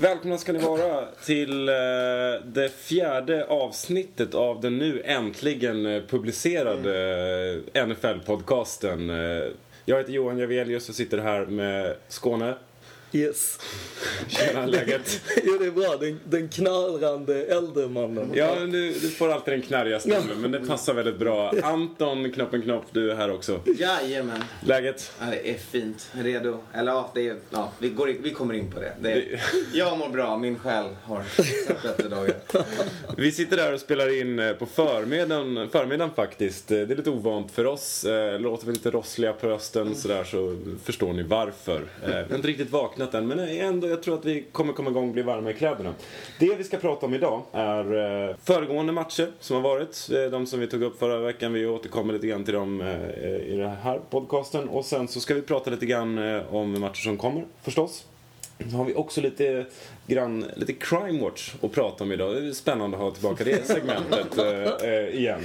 Välkomna ska ni vara till eh, det fjärde avsnittet av den nu äntligen eh, publicerade eh, NFL-podcasten. Jag heter Johan Javelius och sitter här med Skåne. Yes. Tjena, läget? jo, det är bra. Den, den knarrande äldre mannen. Ja, du, du får alltid den knarriga stämmen, men det passar väldigt bra. Anton Knoppen Knopp, du är här också. Jajamän. Läget? Ja, det är fint. Redo. Eller ja, det är, ja vi, går, vi kommer in på det. det är, jag mår bra, min själ har bättre dagar. Vi sitter där och spelar in eh, på förmiddagen, förmiddagen faktiskt. Eh, Det är lite ovant för oss. Eh, Låter vi lite rossliga på rösten sådär så förstår ni varför. Vi har inte riktigt vaknat än men ändå, jag tror att vi kommer komma igång och bli varma i kläderna. Det vi ska prata om idag är eh, föregående matcher som har varit. Eh, de som vi tog upp förra veckan. Vi återkommer lite grann till dem eh, i den här podcasten. Och sen så ska vi prata lite grann eh, om matcher som kommer förstås. Så har vi också lite grann, lite crime watch att prata om idag. Det är spännande att ha tillbaka det segmentet eh, eh, igen.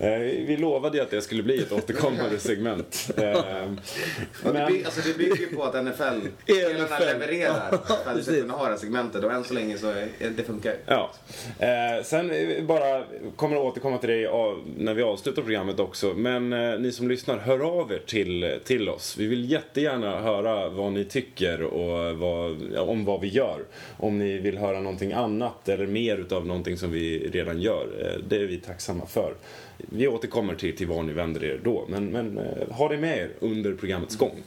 Eh, vi lovade ju att det skulle bli ett återkommande segment. Eh, Och det, men, by, alltså, det bygger ju på att NFL. levererar för att vi ska kunna ha det här segmentet. Och än så länge så är, det funkar ja. eh, sen eh, bara kommer att återkomma till det av, när vi avslutar programmet också. Men ni som lyssnar, hör av er till, till oss. Vi vill jättegärna höra vad ni tycker och vad, ja, om vad vi gör. Om ni vill höra någonting annat eller mer utav någonting som vi redan gör. Eh, det är vi tacksamma för. Vi återkommer till, till var ni vänder er då. Men, men eh, ha det med er under programmets gång.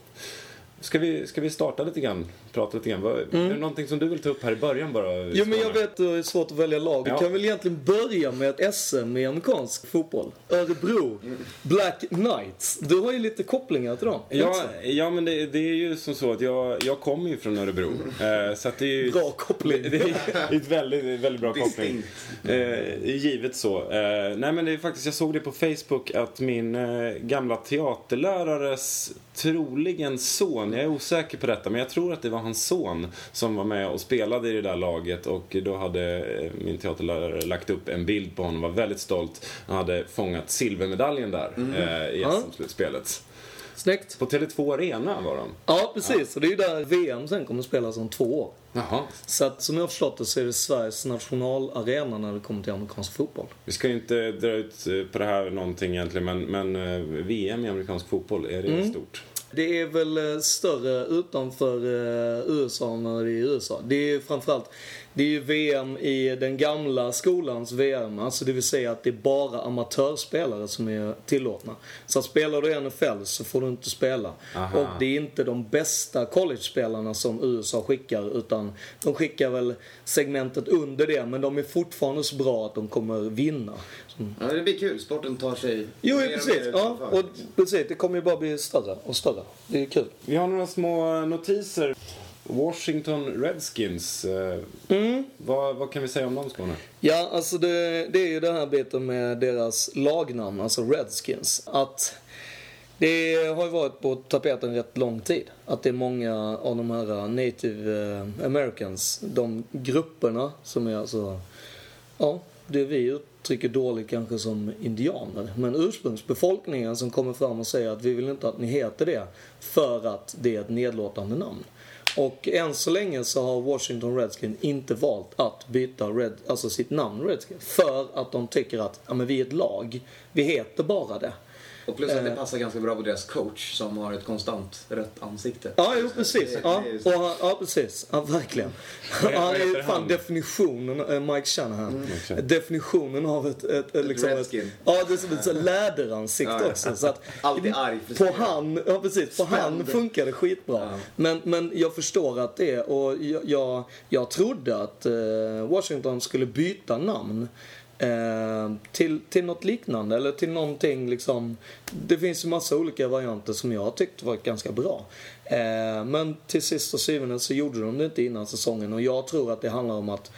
Ska vi, ska vi starta lite grann? Prata lite grann. Vad- Är det någonting som du vill ta upp här i början bara? Mm. Jo, men jag vet att det är svårt att välja lag. Vi Ja. kan väl egentligen börja med ett SM i amerikansk fotboll. Örebro, Black Knights. Du har ju lite kopplingar till dem. Ja, ja men det, det är ju som så att jag, jag kommer ju från Örebro. Eh, så att det är ju... Bra koppling. Det är ett väldigt, väldigt bra koppling. Eh, givet så. Eh, nej men det är faktiskt, jag såg det på Facebook att min eh, gamla teaterlärares troligen son, jag är osäker på detta, men jag tror att det var hans son som var med och spelade i det där laget och då hade eh, min teaterlärare lagt upp en bild på honom, var väldigt stolt. Han hade fångat silvermedaljen där eh, i Ja. SM-slutspelet. Snyggt. På Tele2 Arena var de. Ja, precis. Och det är ju där VM sen kommer att spelas om två år. Jaha. Så att, som jag har förstått det så är det Sveriges nationalarena när det kommer till amerikansk fotboll. Vi ska ju inte dra ut eh, på det här någonting egentligen, men, men eh, VM i amerikansk fotboll, är det Mm. stort? Det är väl eh, större utanför eh, USA när det är i USA. Det är framförallt, det är ju VM i den gamla skolans VM. Alltså det vill säga att det är bara amatörspelare som är tillåtna. Så att spelar du i NFL så får du inte spela. Aha. Och det är inte de bästa college-spelarna som USA skickar utan de skickar väl segmentet under det men de är fortfarande så bra att de kommer vinna. Ja, det blir kul. Sporten tar sig Jo, mer och precis. mer Ja, och precis. Det kommer ju bara bli större och större. Det är kul. Vi har några små notiser. Washington Redskins. eh, Mm. Vad, vad kan vi säga om dem, Skåne? Ja, alltså det, det är ju den här biten med deras lagnamn, alltså Redskins. Att det har ju varit på tapeten rätt lång tid. Att det är många av de här native eh, americans, de grupperna som är alltså, ja, det vi uttrycker dåligt kanske som indianer. Men ursprungsbefolkningen som kommer fram och säger att vi vill inte att ni heter det för att det är ett nedlåtande namn. Och än så länge så har Washington Redskins inte valt att byta Red, alltså sitt namn Redskins. För att de tycker att, ja men vi är ett lag. Vi heter bara det. Och plus att det Eh. passar ganska bra på deras coach som har ett konstant rött ansikte. Ja, jo precis. Det- Ja, det och han, ja precis. Ja, verkligen. Han är fan definitionen, eh, Mike Shanahan. Definitionen av ett, ett, ett, liksom ett. Ja, det är som ett läderansikte Ja, också. Så att, Alltid arg, På frustrerad. han, ja precis. På han funkar det skitbra. Ja. Men, men jag förstår att det är, och jag, jag, jag trodde att eh, Washington skulle byta namn. Eh, till, till något liknande eller till någonting liksom. Det finns ju massa olika varianter som jag har tyckt varit ganska bra. Eh, men till sist och syvende så gjorde de det inte innan säsongen och jag tror att det handlar om att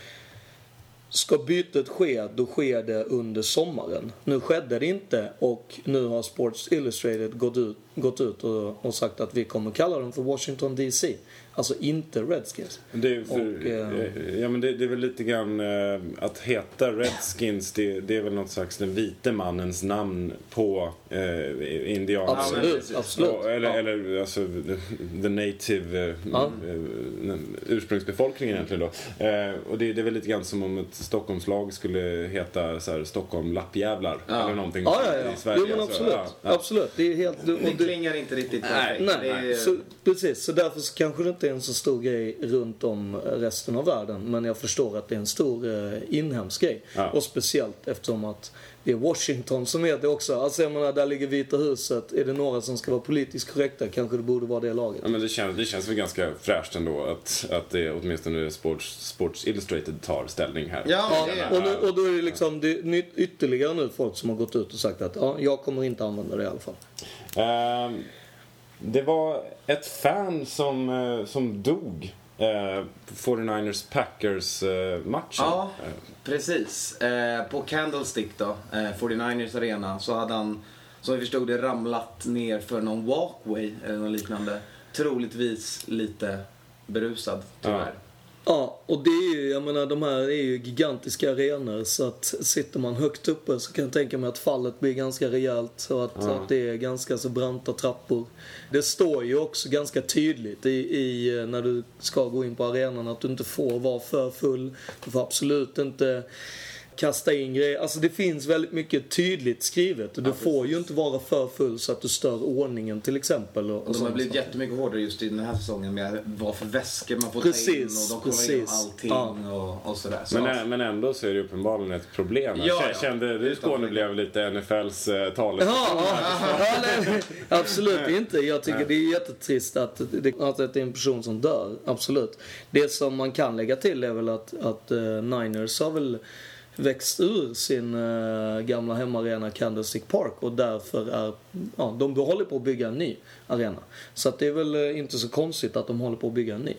Ska bytet ske, då sker det under sommaren. Nu skedde det inte och nu har Sports Illustrated gått ut, gått ut och, och sagt att vi kommer kalla dem för Washington DC. Alltså inte Redskins. Det är, för, Och, eh, ja, men det, det är väl lite grann eh, att heta Redskins, det, det är väl något slags den vite mannens namn på eh, indianer. Absolut, absolut. Ja, eller, Ja. eller alltså the, native eh, Ja. eh, ursprungsbefolkningen egentligen då. Eh, och det, det är väl lite grann som om ett Stockholmslag skulle heta så här, Stockholm lappjävlar Ja. eller någonting Ja, ja, ja. i Sverige. Jo, men absolut. Ja, ja. Absolut. Det är helt... Och det- klingar inte riktigt Nej. Nej, Det är- så, precis. Så därför så kanske det inte är en så stor grej runt om resten av världen. Men jag förstår att det är en stor eh, inhemsk grej. Ja. Och speciellt eftersom att det är Washington som är det också. Alltså jag menar, där ligger Vita huset. Är det några som ska vara politiskt korrekta kanske det borde vara det laget. Ja, men det, känns, det känns väl ganska fräscht ändå att, att det åtminstone Sports, Sports Illustrated tar ställning här. Ja, Ja, det och, nu, och då är det liksom det är ytterligare nu folk som har gått ut och sagt att ja, jag kommer inte använda det i alla fall. Ehm, det var ett fan som, eh, som dog eh, på 49ers Packers-matchen. Ja, precis. Eh, på Candlestick då, eh, 49ers arena, så hade han, som vi förstod det, ramlat ner för någon walkway eller något liknande. Troligtvis lite berusad, tyvärr. Ja, och det är ju, jag menar de här är ju gigantiska arenor så att sitter man högt uppe så kan jag tänka mig att fallet blir ganska rejält så att, Ja. att det är ganska så branta trappor. Det står ju också ganska tydligt i, i när du ska gå in på arenan att du inte får vara för full. Du får absolut inte kasta in grejer. Alltså det finns väldigt mycket tydligt skrivet. Och du får ju inte vara för full så att du stör ordningen till exempel. Och, Och de har blivit saker. jättemycket hårdare just i den här säsongen med vad för väskor man får Precis, ta in och de kollar precis. allting Ja. och, och sådär. Så, Men, men ändå så är det uppenbarligen ett problem. Ja, ja. Kände du Skåne blev lite NFLs eh, talesperson? Ja, ja, ja, nej, absolut inte. Jag tycker det är jättetrist att det, att det är en person som dör. Absolut. Det som man kan lägga till är väl att, att eh, Niners har väl växt ur sin eh, gamla hemmaarena Candlestick Park och därför är, ja, de håller på att bygga en ny arena. Så att det är väl eh, inte så konstigt att de håller på att bygga en ny.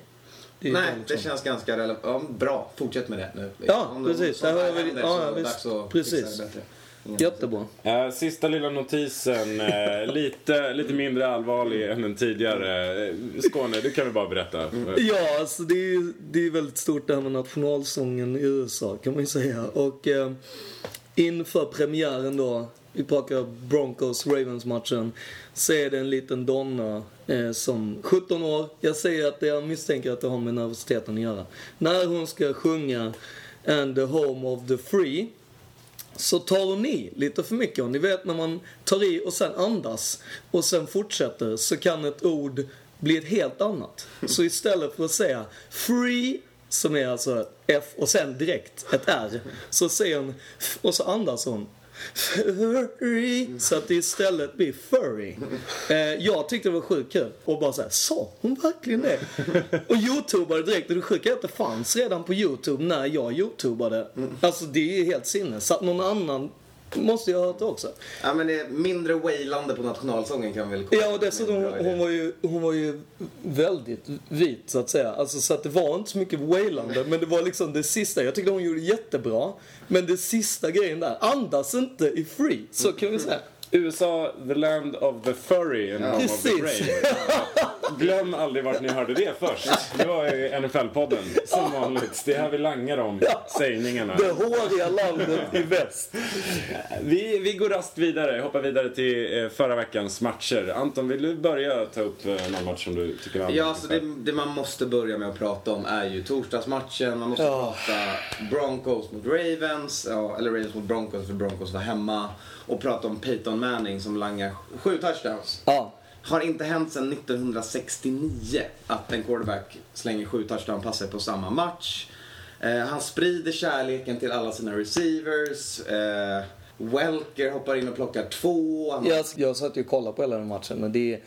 Det Nej, bara det liksom- känns ganska relevant. Ja, bra, fortsätt med det nu. Ja, Om precis. Det har vi- ja, ja, det visst. dags att Precis. fixa det bättre. Jättebra. Eh, sista lilla notisen, eh, lite, lite mindre allvarlig än den tidigare. Eh, Skåne, du kan väl bara berätta? Ja, alltså det är det är väldigt stort det här med nationalsången i USA kan man ju säga. Och eh, inför premiären då, vi pratar Broncos Ravens matchen, så är det en liten donna eh, som 17 år, jag säger att det, jag misstänker att det har med nervositeten att göra. När hon ska sjunga And the home of the free så tar hon i lite för mycket. Och ni vet när man tar i och sen andas och sen fortsätter så kan ett ord bli ett helt annat. Så istället för att säga free, som är alltså ett F och sen direkt ett R, så säger hon och så andas hon Furry, så att det istället blir furry. Eh, jag tyckte det var sjukt kul. Och bara såhär, sa hon verkligen det? Och youtubade direkt. Och det sjuka är att det fanns redan på youtube när jag youtubade. Alltså det är helt sinnes. Så att någon annan måste ju ha hört det också. Ja, men det är mindre wailande på nationalsången kan vi väl Ja, och dessutom idé. hon var, ju, hon var ju väldigt vit så att säga. Alltså, så att det var inte så mycket wailande. Men det var liksom det sista. Jag tyckte hon gjorde jättebra. Men det sista grejen där, andas inte i free. Så kan vi säga. USA, the land of the furry and home of the brave. Glöm aldrig vart ni hörde det först. Det var i NFL-podden, som vanligt. Det är här vi langar om sägningarna. Det håriga landet i väst. Vi, vi går raskt vidare, hoppar vidare till eh, förra veckans matcher. Anton, vill du börja ta upp eh, någon match som du tycker var Ja, alltså det, det man måste börja med att prata om är ju torsdagsmatchen. Man måste Ja. prata Broncos mot Ravens, ja, eller Ravens mot Broncos för Broncos var hemma. Och prata om Peyton Manning som langar sju touchdowns. Ja. Har inte hänt sedan 1969 att en quarterback slänger sju touchdown-passer på samma match. Eh, han sprider kärleken till alla sina receivers. Eh, Welker hoppar in och plockar två. Han Jag, jag satt ju och kollade på hela den matchen men det är...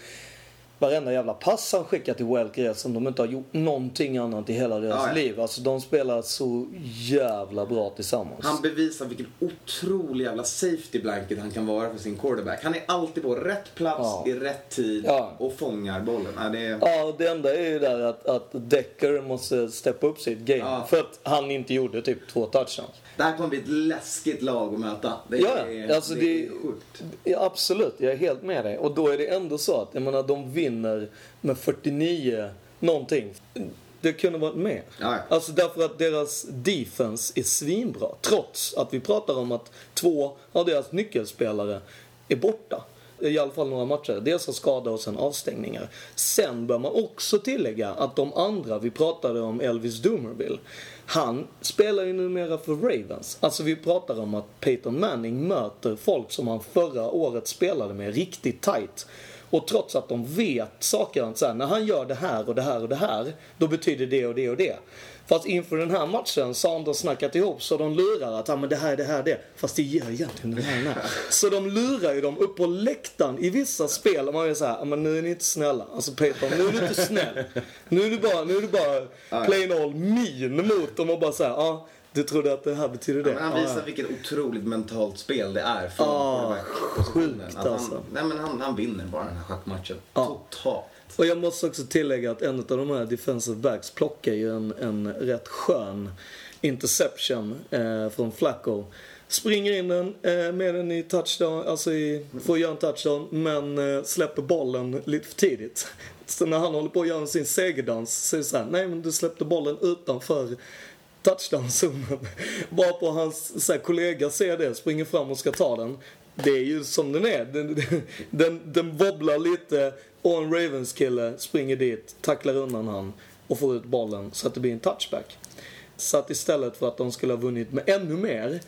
varenda jävla pass han skickar till Welker som de inte har gjort någonting annat i hela deras Ja, ja. liv. Alltså de spelar så jävla bra tillsammans. Han bevisar vilken otrolig jävla safety blanket han kan vara för sin quarterback. Han är alltid på rätt plats Ja. i rätt tid Ja. och fångar bollen. Ja, det är... Ja, det enda är ju där att, att Decker måste steppa upp sitt game. Ja. För att han inte gjorde typ två touchdowns. Det här kommer bli ett läskigt lag att möta. Det Ja, är, alltså det det- är sjukt. Ja, absolut, jag är helt med dig. Och då är det ändå så att, jag menar, de vinner med 49 någonting. Det kunde varit mer. Ja. Alltså därför att deras defense är svinbra. Trots att vi pratar om att två av deras nyckelspelare är borta. I alla fall några matcher. Dels har skada och sen avstängningar. Sen bör man också tillägga att de andra, vi pratade om Elvis Doomerville. Han spelar ju numera för Ravens. Alltså vi pratar om att Peyton Manning möter folk som han förra året spelade med riktigt tight. Och trots att de vet saker, så här, när han gör det här och det här och det här, då betyder det och det och det. Fast inför den här matchen så har de snackat ihop så de lurar att ah, men det här, det här, det. Fast det gör egentligen den här, den här. Så de lurar ju dem upp på läktaren i vissa spel. Och man är så här, ah, men nu är ni inte snälla. Alltså Peter, nu är du inte snäll. Nu är du bara, nu är du bara plain old mean mot dem och bara så här, ja, ah, du trodde att det här betyder det. Ja, han visar ja. vilket otroligt mentalt spel det är från Ah, sjukt Att han, alltså. nej, men han, han vinner bara den här schackmatchen. Ja. Totalt. Och jag måste också tillägga att en av de här defensive backs plockar ju en, en rätt skön interception eh, från Flacco. Springer in den eh, med den i touchdown, alltså i, får göra en touchdown, men eh, släpper bollen lite för tidigt. Så när han håller på att göra sin segerdans så är det så här, nej men du släppte bollen utanför touchdown-zonen. Bara på hans så här, kollega ser det, springer fram och ska ta den. Det är ju som den är. Den, den, den wobblar lite och en Ravens-kille springer dit, tacklar undan han och får ut bollen så att det blir en touchback. Så att istället för att de skulle ha vunnit med ännu mer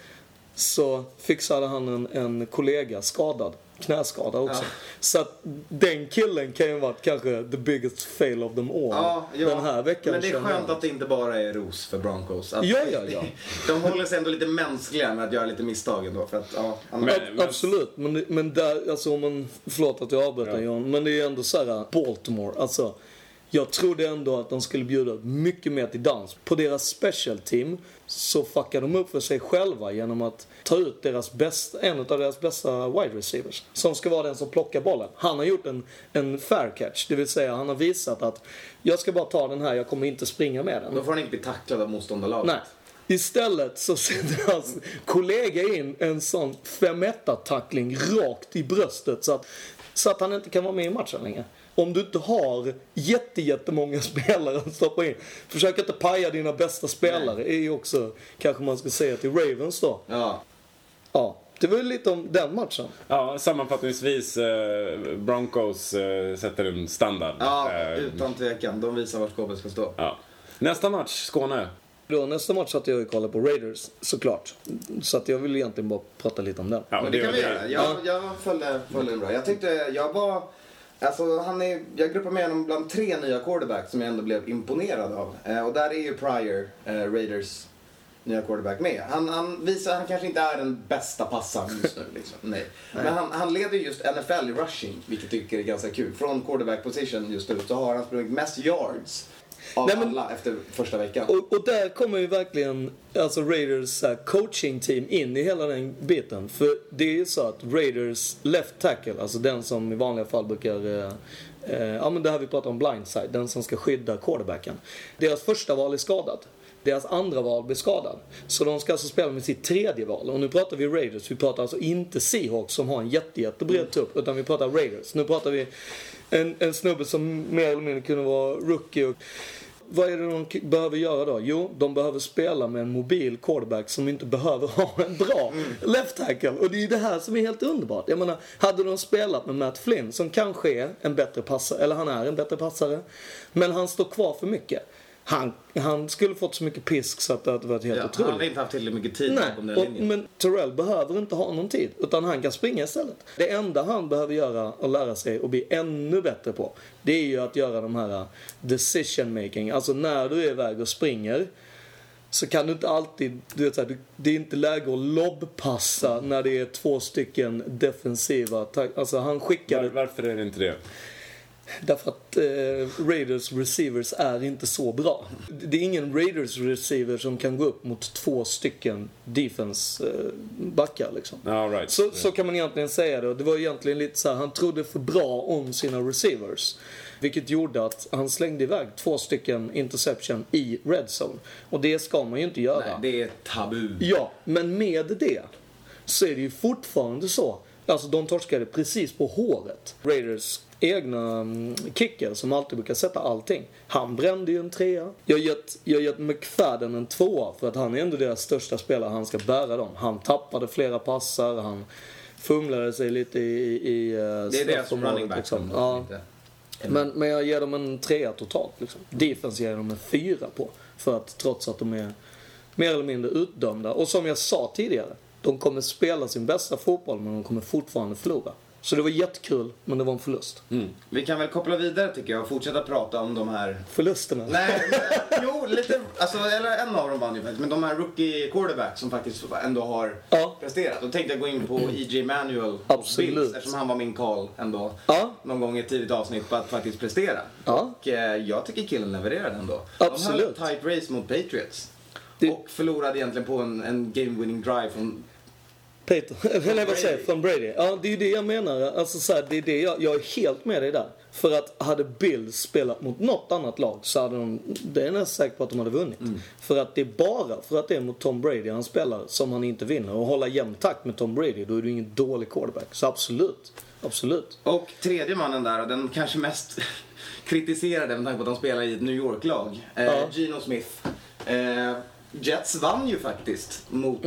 så fixade han en, en kollega skadad. Knäskada också. Ja. Så att den killen kan ju varit kanske the biggest fail of them all. Ja, ja. Den här veckan Men det är skönt att det inte bara är ros för Broncos. Att Ja, ja, ja. De håller sig ändå lite mänskliga med att göra lite misstag ändå. För att, ja, Men- Ab- Absolut, men, men där, alltså om man, förlåt att jag avbryter Ja. John, men det är ändå så här, Baltimore, alltså. Jag trodde ändå att de skulle bjuda mycket mer till dans. På deras special team så fuckar de upp för sig själva genom att ta ut deras bästa, en av deras bästa wide receivers. Som ska vara den som plockar bollen. Han har gjort en, en fair catch, det vill säga han har visat att jag ska bara ta den här, jag kommer inte springa med den. Då får han inte bli tacklad av motståndarlaget. Nej. Istället så sätter hans kollega in en sån 5 tackling rakt i bröstet så att, så att han inte kan vara med i matchen längre. Om du inte har jätte, jättemånga spelare att stoppa in. Försök inte paja dina bästa spelare. är ju också, kanske man ska säga till Ravens då. Ja. Ja, det var ju lite om den matchen. Ja, sammanfattningsvis, eh, Broncos eh, sätter en standard. ja, Eh, utan tvekan. De visar var skåpet ska stå. ja. Nästa match, Skåne. Då, nästa match satt jag och kollade på Raiders, såklart. Så att jag vill egentligen bara prata lite om den. Ja, Men det kan vi gör göra. Jag, jag följde, följde den bra. Jag tyckte, jag var... Alltså han är, jag gruppar med honom bland tre nya quarterbacks som jag ändå blev imponerad av. Eh, och där är ju Pryor, eh, Raiders nya quarterback med. Han, han visar, han kanske inte är den bästa passaren just nu liksom. Nej. Men han, han leder just NFL i rushing, vilket jag tycker är ganska kul. Från quarterback position just nu så har han sprungit mest yards av Nej, men- alla efter första veckan. Och, och där kommer ju verkligen alltså Raiders så här, coaching team in i hela den biten. För det är ju så att Raiders left tackle, alltså den som i vanliga fall brukar eh, eh, ja men det här vi pratar om blindside, den som ska skydda quarterbacken. Deras första val är skadad. Deras andra val blir skadad. Så de ska alltså spela med sitt tredje val. Och nu pratar vi Raiders. Vi pratar alltså inte Seahawks som har en jätte, jättebred trupp. Utan vi pratar Raiders. Nu pratar vi en, en snubbe som mer eller mindre kunde vara rookie. Och, vad är det de behöver göra då? Jo, de behöver spela med en mobil quarterback som inte behöver ha en bra left tackle. Och det är ju det här som är helt underbart. Jag menar, hade de spelat med Matt Flynn som kanske är en bättre passare, eller han är en bättre passare, men han står kvar för mycket. Han, han skulle fått så mycket pisk så att det hade varit helt Ja, han otroligt. hade inte haft tillräckligt mycket tid bakom Nej, den och, linjen. men Terrell behöver inte ha någon tid. Utan han kan springa istället. Det enda han behöver göra och lära sig och bli ännu bättre på. Det är ju att göra de här uh, decision making. Alltså när du är iväg och springer. Så kan du inte alltid, du vet det är inte läge att lobbpassa när det är två stycken defensiva. Alltså han skickade Var, varför är det inte det? Därför att eh, Raiders receivers är inte så bra. Det är ingen Raiders receiver som kan gå upp mot två stycken defense eh, backar liksom. Ja, right. Så, så kan man egentligen säga det. Det var egentligen lite så här, han trodde för bra om sina receivers. Vilket gjorde att han slängde iväg två stycken interception i red zone. Och det ska man ju inte göra. Nej, det är tabu. Ja, men med det så är det ju fortfarande så. Alltså de torskade precis på håret. Raiders egna mm, kicker som alltid brukar sätta allting. Han brände ju en trea. Jag har gett, jag har gett McFadden en tvåa för att han är ändå deras största spelare. Han ska bära dem. Han tappade flera passar. Han fumlade sig lite i, i eh, Det är deras running back liksom. som Ja. Men, men jag ger dem en trea totalt. Liksom. Defense ger jag dem en fyra på. För att trots att de är mer eller mindre utdömda. Och som jag sa tidigare, de kommer spela sin bästa fotboll men de kommer fortfarande förlora. Så det var jättekul, men det var en förlust. Vi kan väl koppla vidare tycker jag och fortsätta prata om de här Förlusterna? Nej, men, jo, lite, alltså, eller en av dem vann ju faktiskt. Men de här rookie quarterbacks som faktiskt ändå har Ja. presterat. Då tänkte jag gå in på E.J. Manuel Absolut. Bills, eftersom han var min call ändå. Ja. Någon gång i ett tidigt avsnitt på att faktiskt prestera. Ja. Och eh, jag tycker killen levererade ändå. Absolut. De höll ett tight race mot Patriots. Det- Och förlorade egentligen på en, en game-winning drive från... Peter, eller vad säger. Från Brady. Ja, det är ju det jag menar. Alltså så här, det är det jag, jag är helt med dig där. För att hade Bills spelat mot något annat lag så hade de, det är jag nästan säker på att de hade vunnit. För att det är bara för att det är mot Tom Brady han spelar som han inte vinner. Och hålla jämn takt med Tom Brady, då är du ingen dålig quarterback. Så absolut. Absolut. Och tredje mannen där, och den kanske mest kritiserade med tanke på att de spelar i ett New York-lag. Eh, Ja. Geno Smith. Eh, Jets vann ju faktiskt mot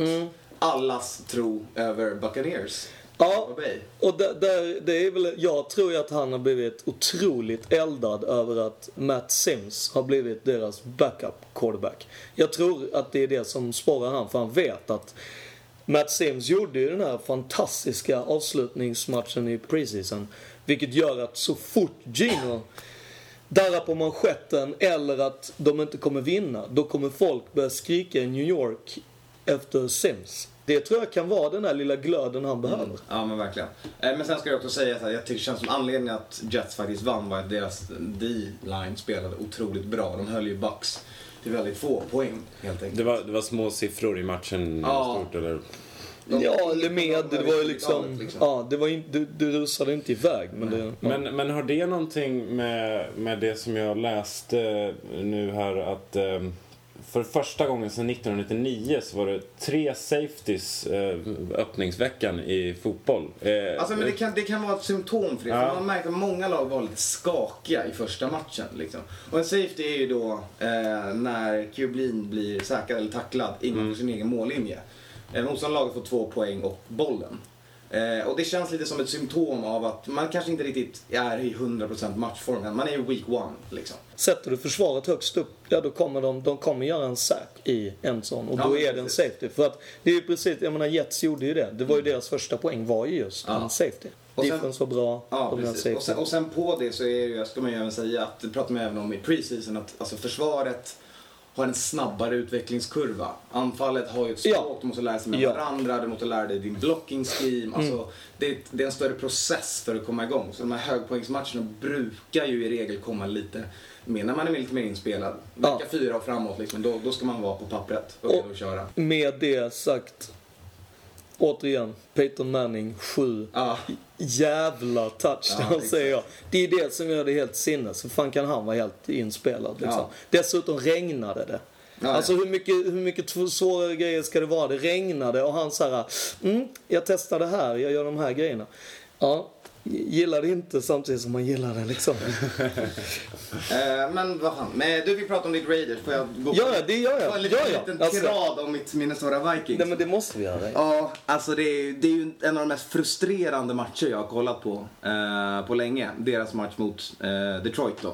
allas tro över Buccaneers. Ja, och där, där, det är väl, jag tror ju att han har blivit otroligt eldad över att Matt Sims har blivit deras backup quarterback. Jag tror att det är det som sporrar han, för han vet att Matt Sims gjorde ju den här fantastiska avslutningsmatchen i preseason. Vilket gör att så fort Gino darrar på manschetten eller att de inte kommer vinna, då kommer folk börja skrika i New York efter Sims. Det tror jag kan vara den där lilla glöden han behöver. Ja men verkligen. Eh, men sen ska jag också säga att jag tycker det känns som anledningen att Jets faktiskt vann var att deras D-line spelade otroligt bra. De höll ju Bucks till väldigt få poäng helt enkelt. Det var, det var små siffror i matchen Ja. stort, eller? De- Ja, eller med. Det var ju liksom... 90-talet, liksom. Ja, det var inte... Du, du rusade inte iväg, men det... Men, men har det någonting med, med det som jag läste nu här att eh, för första gången sedan 1999 så var det tre safeties eh, öppningsveckan i fotboll. Eh, Alltså men det kan, det kan vara ett symptom för det. Ja. För man märkte att många lag var lite skakiga i första matchen. Liksom. Och en safety är ju då eh, när Kublin blir säkrad eller tacklad innanför sin egen mållinje. Eh, Motståndarlaget får två poäng och bollen. Eh, och det känns lite som ett symptom av att man kanske inte riktigt är i 100% matchform än. Man är i week one liksom. Sätter du försvaret högst upp, ja då kommer de, de kommer göra en sack i en sån. Och Ja, då är det en safety. För att det är ju precis, jag menar Jets gjorde ju det. Det var ju deras första poäng var ju just Ja. en safety. Och sen- Defense var bra, Ja, precis. safety. Och sen, och sen på det så är ju, ska man ju även säga att, det pratar man även om i preseason, att alltså försvaret har en snabbare utvecklingskurva. Anfallet har ju ett språk, Ja. du måste lära sig med Ja. varandra, du måste lära dig din blocking scheme. Alltså, det, det är en större process för att komma igång. Så de här högpoängsmatcherna brukar ju i regel komma lite mer när man är lite mer inspelad. Vecka Ja. fyra och framåt, liksom, då, då ska man vara på pappret och att köra. Med det sagt, återigen, Peyton Manning 7 Ja, jävla touchdown exakt. säger jag. Det är det som gör det helt sinnes. Hur fan kan han vara helt inspelad liksom? Ja. Dessutom regnade det. Ja, alltså hur mycket, hur mycket svårare grejer ska det vara? Det regnade och han såhär, mm, jag testar det här, jag gör de här grejerna. Ja, gillar det inte samtidigt som man gillar det liksom. Eh, men vad fan, men du vill prata om ditt Raiders, får jag gå Ja, det gör jag. Få en liten, Ja, ja. Alltså- tirad om mitt Minnesota Vikings. Nej men det måste vi göra. Ja, alltså det är, det är ju en av de mest frustrerande matcher jag har kollat på eh, på länge. Deras match mot eh, Detroit då.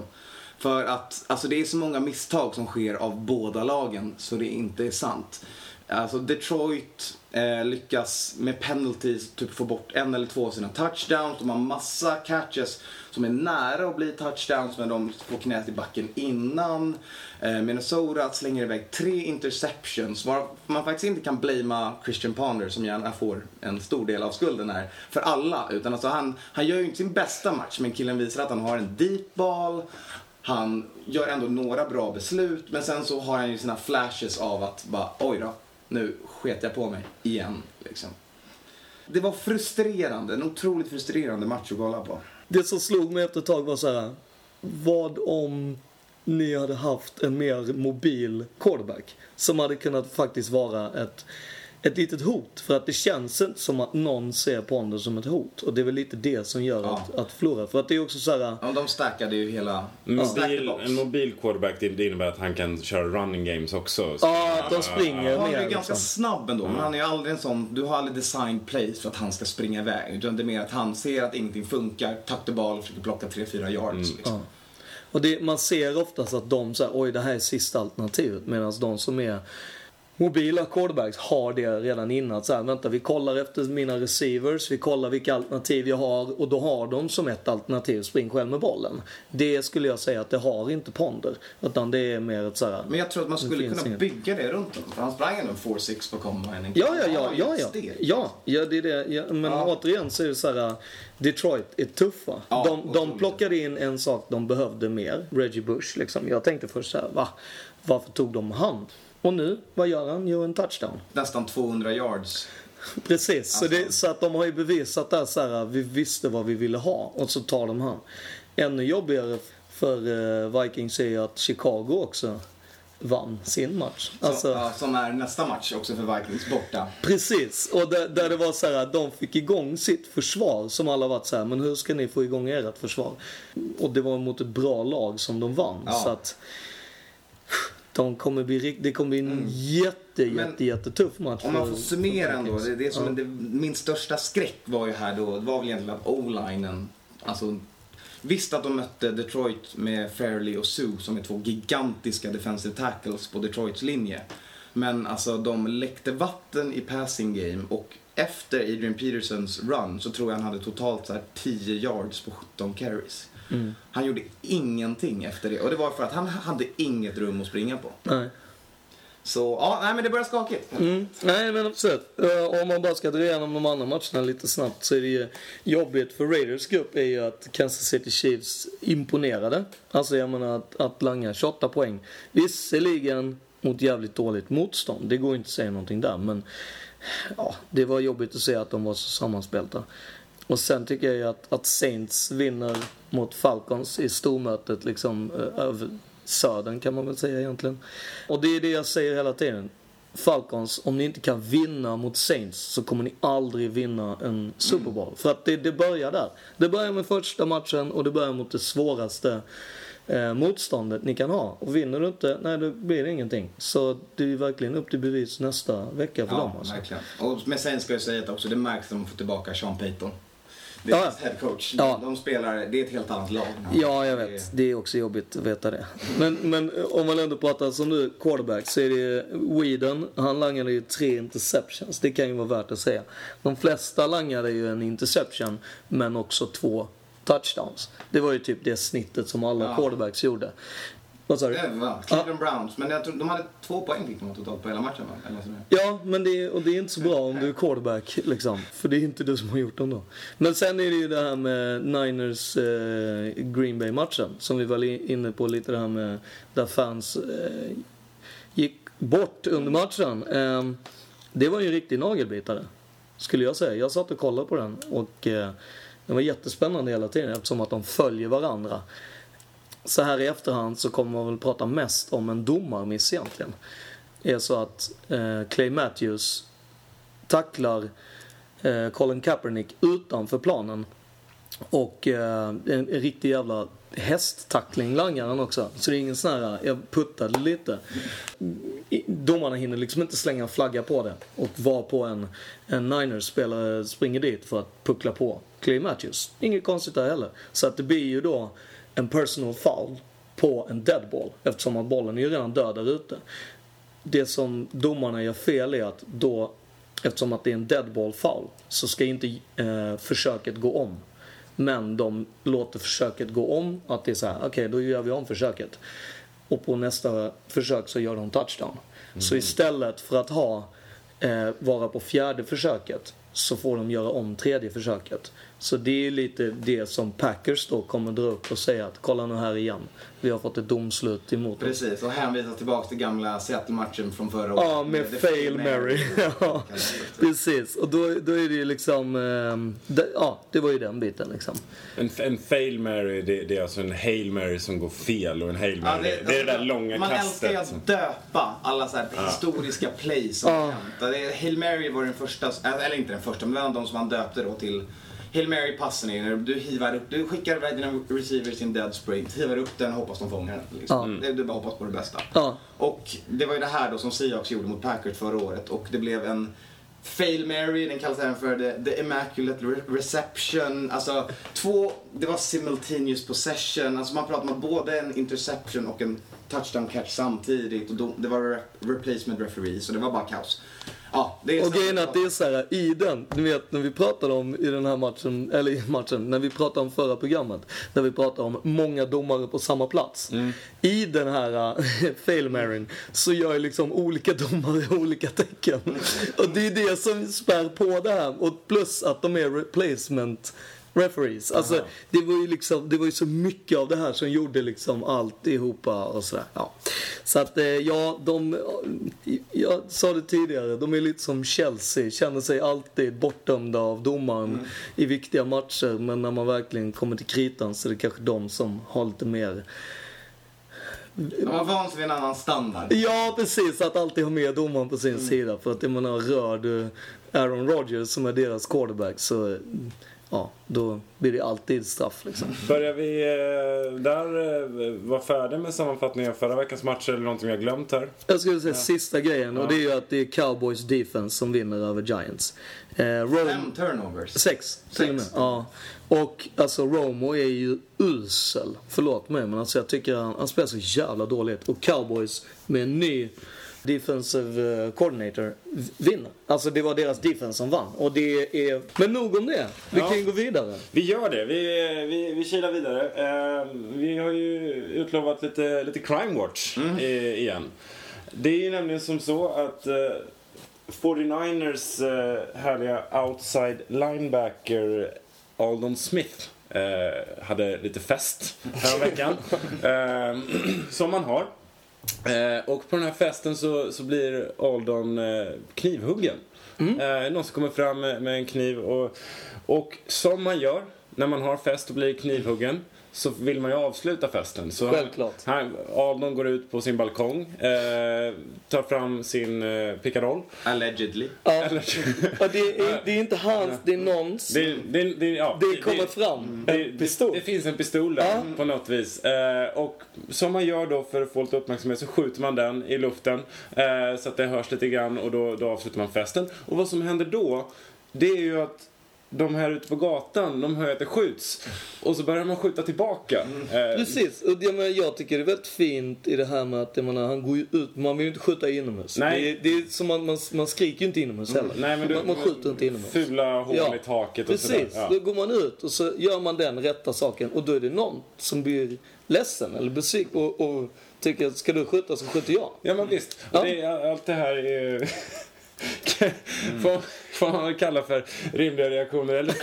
För att alltså det är så många misstag som sker av båda lagen så det inte är sant. Alltså Detroit eh, lyckas med penalties typ få bort en eller två av sina touchdowns. De har massa catches som är nära att bli touchdowns men de får knät i backen innan. Eh, Minnesota slänger iväg tre interceptions var man faktiskt inte kan blamea Christian Ponder som gärna får en stor del av skulden här för alla. Utan alltså han, han gör ju inte sin bästa match men killen visar att han har en deep ball. Han gör ändå några bra beslut men sen så har han ju sina flashes av att bara oj då, nu sket jag på mig igen. Liksom. Det var frustrerande, en otroligt frustrerande match att kolla på. Det som slog mig efter ett tag var så här. Vad om ni hade haft en mer mobil quarterback? Som hade kunnat faktiskt vara ett, ett litet hot. För att det känns inte som att någon ser Ponder som ett hot. Och det är väl lite det som gör Ja. att, att förlora. För att det är också så här. Ja, de stackade ju hela... Mobil, en mobil quarterback det innebär att han kan köra running games också. Ja, att de springer Han är ju ganska Liksom. snabb ändå, men han är ju aldrig en sån, du har aldrig design plays för att han ska springa iväg. Utan det är mer att han ser att ingenting funkar, tack the ball och försöker plocka 3-4 yards. Liksom. Ja. Och det, man ser oftast att de säger oj det här är sista alternativet. Medan de som är mobila quarterbacks har det redan innan. Så här, vänta vi kollar efter mina receivers, vi kollar vilka alternativ jag har och då har de som ett alternativ spring själv med bollen. Det skulle jag säga att det har inte Ponder. Utan det är mer ett så här, Men jag tror att man skulle kunna inget. bygga det runt honom. För han sprang ändå en 4-6 på combine. Ja, ja, ja, ja, ja. Ja, ja, det är det. Ja, men Ja. återigen så är det så här. Detroit är tuffa. Ja, de, de plockade in en sak de behövde mer. Reggie Bush liksom. Jag tänkte först så här, va? Varför tog de han? Och nu, vad gör han? Gör en touchdown. Nästan 200 yards. Precis, så, det, Alltså. så att de har ju bevisat där så här, vi visste vad vi ville ha och så tar de han. Ännu jobbigare för eh, Vikings är ju att Chicago också vann sin match. Alltså, Som, ja, som är nästa match också för Vikings borta. Precis, och där, där det var så här att de fick igång sitt försvar som alla varit så här, men hur ska ni få igång ert försvar? Och det var mot ett bra lag som de vann. Ja. Så att de kommer bli, det kommer bli en jätte, Men jätte, jättetuff match. Om man får summera ändå. Det, det som Ja. det, min största skräck var ju här då, det var väl egentligen att o-linen, alltså Visst att de mötte Detroit med Fairley och Sue som är två gigantiska defensive tackles på Detroits linje. Men alltså de läckte vatten i passing game och efter Adrian Petersons run så tror jag han hade totalt så här 10 yards på 17 carries. Mm. Han gjorde ingenting efter det och det var för att han hade inget rum att springa på. Nej. Så ja, nej men det börjar skakigt. Mm. Nej men absolut. Eh, Om man bara ska dra igenom de andra matcherna lite snabbt så är det ju jobbigt för Raiders grupp är ju att Kansas City Chiefs imponerade. Alltså jag menar att, att langa 28 poäng. Visserligen mot jävligt dåligt motstånd. Det går inte att säga någonting där men ja, det var jobbigt att se att de var så sammanspelta. Och sen tycker jag ju att, att Saints vinner mot Falcons i stormötet liksom eh, över södern kan man väl säga egentligen. Och det är det jag säger hela tiden. Falcons, om ni inte kan vinna mot Saints så kommer ni aldrig vinna en Super Bowl. För att det, det börjar där. Det börjar med första matchen och det börjar mot det svåraste eh, motståndet ni kan ha. Och vinner du inte, nej då blir det ingenting. Så det är verkligen upp till bevis nästa vecka för dem Ja, alltså. verkligen. Och med Saints ska jag säga att också, det märks när de får tillbaka Sean Payton. Är Ja. hans head coach. Ja. De spelar, det är ett helt annat lag. Ja, jag vet. Det är också jobbigt att veta det. Men, men om man ändå pratar som du, quarterback, så är det Whedon. Han langade ju tre interceptions. Det kan ju vara värt att säga. De flesta langade ju en interception, men också två touchdowns. Det var ju typ det snittet som alla Ja. quarterbacks gjorde. Vad sa du? Cleveland Browns, men jag tror, de hade två poäng fick de totalt på hela matchen va? Eller. Ja, men det är, och det är inte så bra om du är quarterback liksom. För det är inte du som har gjort dem då. Men sen är det ju det här med Niners eh, Green Bay-matchen. Som vi var inne på lite det här med där fans eh, gick bort under matchen. Eh, det var ju en riktig nagelbitare. Skulle jag säga. Jag satt och kollade på den och eh, den var jättespännande hela tiden eftersom att de följer varandra. Så här i efterhand så kommer man väl prata mest om en domarmiss egentligen Det är så att eh, Clay Matthews tacklar eh, Colin Kaepernick utanför planen. Och eh, en, en riktig jävla hästtackling langar han också. Så det är ingen sån här, eh, jag puttade lite. Domarna hinner liksom inte slänga en flagga på det. Och var på en, en Niners-spelare eh, springer dit för att puckla på Clay Matthews. Inget konstigt där heller. Så att det blir ju då en personal foul på en deadball eftersom att bollen är ju redan död där ute. Det som domarna gör fel är att då, eftersom att det är en deadball foul, så ska inte eh, försöket gå om. Men de låter försöket gå om, att det är så här, okej okay, då gör vi om försöket. Och på nästa försök så gör de touchdown. Mm. Så istället för att ha, eh, vara på fjärde försöket så får de göra om tredje försöket. Så det är lite det som Packers då kommer dra upp och säga att kolla nu här igen. Vi har fått ett domslut emot oss. Precis, och hänvisa tillbaka till gamla Seattle-matchen från förra året. Ja, med, med fail Mary. ja, precis. Och då, då är det ju liksom, eh, det, ja, det var ju den biten liksom. En, en fail Mary, det, det, är alltså en hail Mary som går fel och en hail Mary, ja, det, det, är det där alltså, långa man kastet. Man älskar att döpa alla så här ja. historiska plays som ja. hänt. Hail Mary var den första, eller inte den första, men en av de som han döpte då till Hail när du hivar upp, du skickar iväg dina receivers i en dead sprint, hivar upp den och hoppas de fångar den. Liksom. Ja. Du bara hoppas på det bästa. Ja. Och det var ju det här då som Seahawks gjorde mot Packers förra året och det blev en Fail Mary, den kallas även för the, the Immaculate Reception. Alltså, två, det var simultaneous possession. Alltså man pratar om både en interception och en touchdown catch samtidigt. Och då, det var re replacement referee, så det var bara kaos. Ja, det är och grejen är att det är såhär, i den, du vet när vi pratade om i den här matchen, eller i matchen, när vi pratade om förra programmet, när vi pratade om många domare på samma plats. Mm. I den här uh, fail Marin så gör ju liksom olika domare olika tecken. och det är det som spär på det här. Och plus att de är replacement referees. Alltså, det var ju liksom, det var ju så mycket av det här som gjorde liksom alltihopa och sådär. Ja. Så att, eh, ja, de, jag sa det tidigare, de är lite som Chelsea, känner sig alltid bortdömda av domaren mm. i viktiga matcher, men när man verkligen kommer till kritan så är det kanske de som har lite mer de har vant sig vid en annan standard. Ja, precis. Att alltid ha med domaren på sin mm. sida. För att jag menar, rör du Aaron Rodgers som är deras quarterback så ja, då blir det alltid straff liksom. Börjar vi eh, där eh, vara färdiga med sammanfattningen av förra veckans matcher eller någonting jag glömt här? Jag skulle säga ja. sista grejen och det är ju att det är Cowboys defense som vinner över Giants. Eh, Rome, Fem turnovers. Sex, med. Ja. Och alltså Romo är ju usel. Förlåt mig men alltså jag tycker han, han spelar så jävla dåligt. Och Cowboys med en ny defensive eh, coordinator vinner. Alltså det var deras defense som vann. Och det är... Men nog om det. Vi ja. kan gå vidare. Vi gör det. Vi, vi, vi kilar vidare. Uh, vi har ju utlovat lite, lite crime watch mm. i, igen. Det är ju nämligen som så att uh, 49ers uh, härliga outside linebacker Aldon Smith hade lite fest häromveckan. uh, som man har. Eh, och på den här festen så, så blir Aldon eh, knivhuggen. Mm. Eh, någon som kommer fram med, med en kniv och, och som man gör när man har fest och blir knivhuggen så vill man ju avsluta festen. Så Självklart. Han, Aldon går ut på sin balkong, eh, tar fram sin eh, pickadoll. Allegedly. Ja. ja det, är, det är inte hans, det är någons. Det, det, det, ja, det kommer fram en pistol. Det, finns en pistol där ja. på något vis. Eh, och som man gör då för att få lite uppmärksamhet så skjuter man den i luften eh, så att det hörs lite grann och då, då avslutar man festen. Och vad som händer då, det är ju att de här ute på gatan, de hör att det skjuts. Och så börjar man skjuta tillbaka. Mm. Eh. Precis, och jag, menar, jag tycker det är väldigt fint i det här med att menar, han går ju ut, man vill ju inte skjuta inomhus. Nej. Det, det är som man, man, man skriker ju inte inomhus mm. heller. Nej, men du, man, man skjuter inte inomhus. Fula hål ja. i taket och Precis, sådär. Ja. då går man ut och så gör man den rätta saken och då är det någon som blir ledsen eller besviken och, och tycker att ska du skjuta så skjuter jag. Ja men visst. Ja. Det, allt det här är mm. får, får man kalla för rimliga reaktioner. Eller,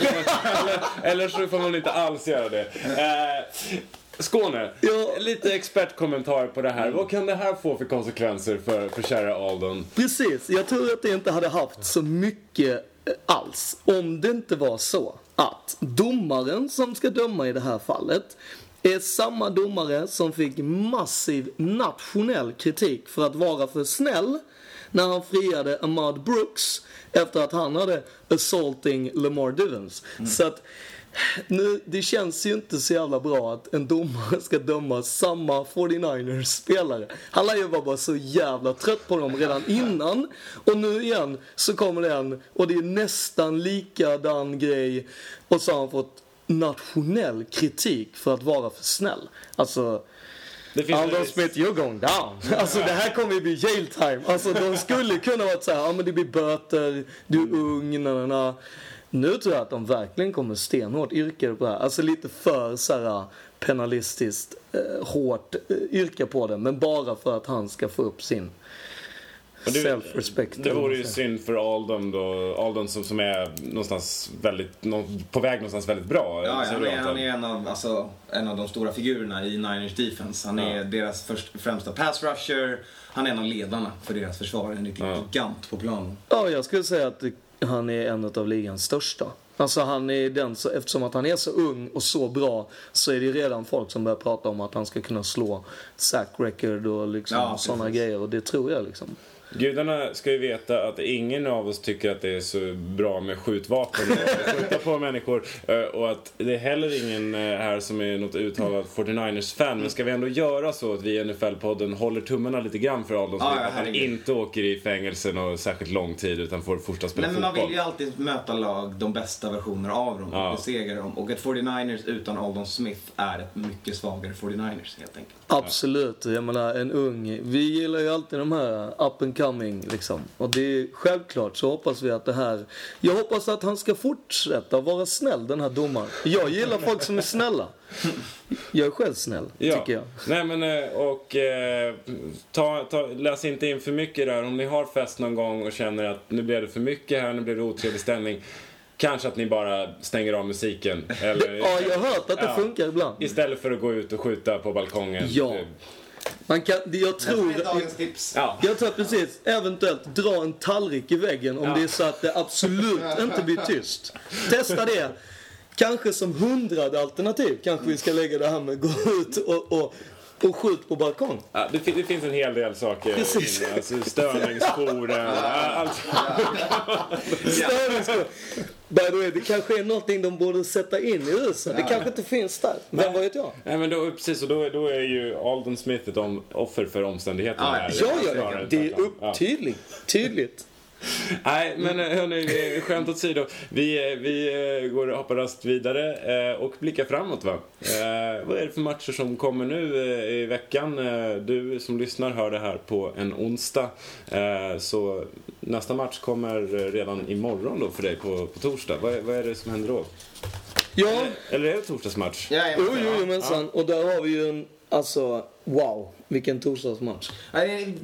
eller, eller så får man inte alls göra det. Eh, Skåne, ja. lite expertkommentar på det här. Mm. Vad kan det här få för konsekvenser för, för kära Aldon? Precis, jag tror att det inte hade haft så mycket eh, alls om det inte var så att domaren som ska döma i det här fallet är samma domare som fick massiv nationell kritik för att vara för snäll när han friade Ahmad Brooks efter att han hade assaulting Lamar Divens. Mm. Så att nu, det känns ju inte så jävla bra att en domare ska döma samma 49ers spelare. Han lär ju vara bara så jävla trött på dem redan innan. Och nu igen så kommer den och det är nästan likadan grej. Och så har han fått nationell kritik för att vara för snäll. Alltså, Det finns Aldon Smith, you're going down. Alltså det här kommer ju bli jail time. Alltså de skulle kunna vara så här, ja men det blir böter, du är ung, na, na, na. Nu tror jag att de verkligen kommer stenhårt yrka på det här. Alltså lite för så här penalistiskt eh, hårt eh, yrka på det. Men bara för att han ska få upp sin self-respect. Det vore ju synd för Aldon då. Aldon som, som är någonstans väldigt, nå- på väg någonstans väldigt bra. Ja, han är, han är en, av, alltså, en av de stora figurerna i Niners defense. Han är Ja. deras först, främsta pass rusher. Han är en av ledarna för deras försvar. En riktig Ja. gigant på planen. Ja, jag skulle säga att han är en av ligans största. Alltså han är den, så, eftersom att han är så ung och så bra så är det redan folk som börjar prata om att han ska kunna slå sack record och liksom Ja, sådana grejer och det tror jag liksom. Gudarna ska ju veta att ingen av oss tycker att det är så bra med skjutvapen och skjuta på människor. Eh, Och att det är heller ingen eh, här som är något uttalat 49ers-fan. Men ska vi ändå göra så att vi i NFL-podden håller tummarna lite grann för Aldon Ja, Smith? ja, att han inte åker i fängelse någon särskilt lång tid utan får fortsätta spela Nej, men man fotboll. vill ju alltid möta lag, de bästa versionerna av dem Ja. och besegra dem. Och ett 49ers utan Aldon Smith är ett mycket svagare 49ers helt enkelt. Absolut, jag menar en ung. Vi gillar ju alltid de här up and coming liksom. Och det är självklart så hoppas vi att det här. Jag hoppas att han ska fortsätta vara snäll den här domaren. Jag gillar folk som är snälla. Jag är själv snäll, tycker jag. Nej men eh, och eh, ta, ta, läs inte in för mycket där. Om ni har fest någon gång och känner att nu blev det för mycket här, nu blev det otrevlig stämning. Kanske att ni bara stänger av musiken. Eller, Ja, jag har hört att det Ja. funkar ibland. Istället för att gå ut och skjuta på balkongen. Ja. Eh, Man kan, jag tror... Det är dagens tips. ja. Jag tror precis, eventuellt dra en tallrik i väggen om Ja. det är så att det absolut inte blir tyst. Testa det. Kanske som hundrade alternativ kanske vi ska lägga det här med gå ut och, och, och skjut på balkong. Ja, det, det finns en hel del saker. Precis. inne. Alltså, störningsjouren. allt. Störningsskott. By the way, det kanske är någonting de borde sätta in i huset. Det kanske inte finns där. Vem vet jag? Nej men då, precis, och då, då är ju Aldon Smith ett om, offer för omständigheterna. Ja, här. Ja, ja, ja. Det är upp, Ja. tydligt. Tydligt. Nej, men eh, hörni, skämt åsido. Vi, eh, vi eh, går och hoppar rast vidare och blickar framåt va. Vad är det för matcher som kommer nu i veckan? Du som lyssnar hör det här på en onsdag. Så nästa match kommer redan imorgon då för dig på, på torsdag. Vad är, vad är det som händer då? Ja, Eller är det torsdagsmatch? Jajamän. jo, jo, men Och där har vi ju en, alltså, wow. Vilken torsdagsmatch.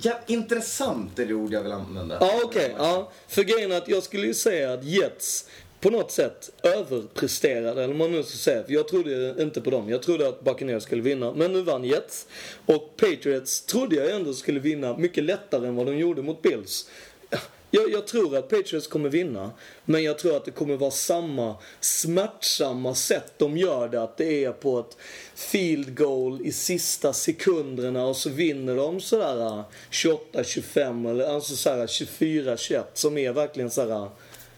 Ja, intressant är det ord jag vill använda. Ja, okej. ja. För grejen är att jag skulle ju säga att Jets på något sätt överpresterade, eller man nu ska säga. För jag trodde inte på dem. Jag trodde att Buccaneers skulle vinna. Men nu vann Jets. Och Patriots trodde jag ändå skulle vinna mycket lättare än vad de gjorde mot Bills. Jag, jag tror att Patriots kommer vinna, men jag tror att det kommer vara samma smärtsamma sätt de gör det. Att det är på ett field goal i sista sekunderna och så vinner de sådär eh, 28-25 eller alltså sådär 24-21 som är verkligen sådär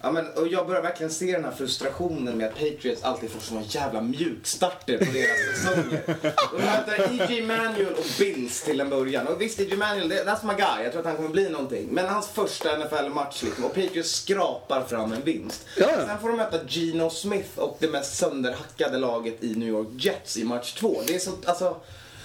Ja, men, och jag börjar verkligen se den här frustrationen med att Patriots alltid får såna jävla mjukstarter på deras säsonger. De möter E.J. Manuel och Bills till en början. Och visst, E.J. Manuel, that's my guy. Jag tror att han kommer bli någonting. Men hans första NFL-match liksom, och Patriots skrapar fram en vinst. Ja, ja. Sen får de möta Geno Smith och det mest sönderhackade laget i New York Jets i match två. Det är så, alltså...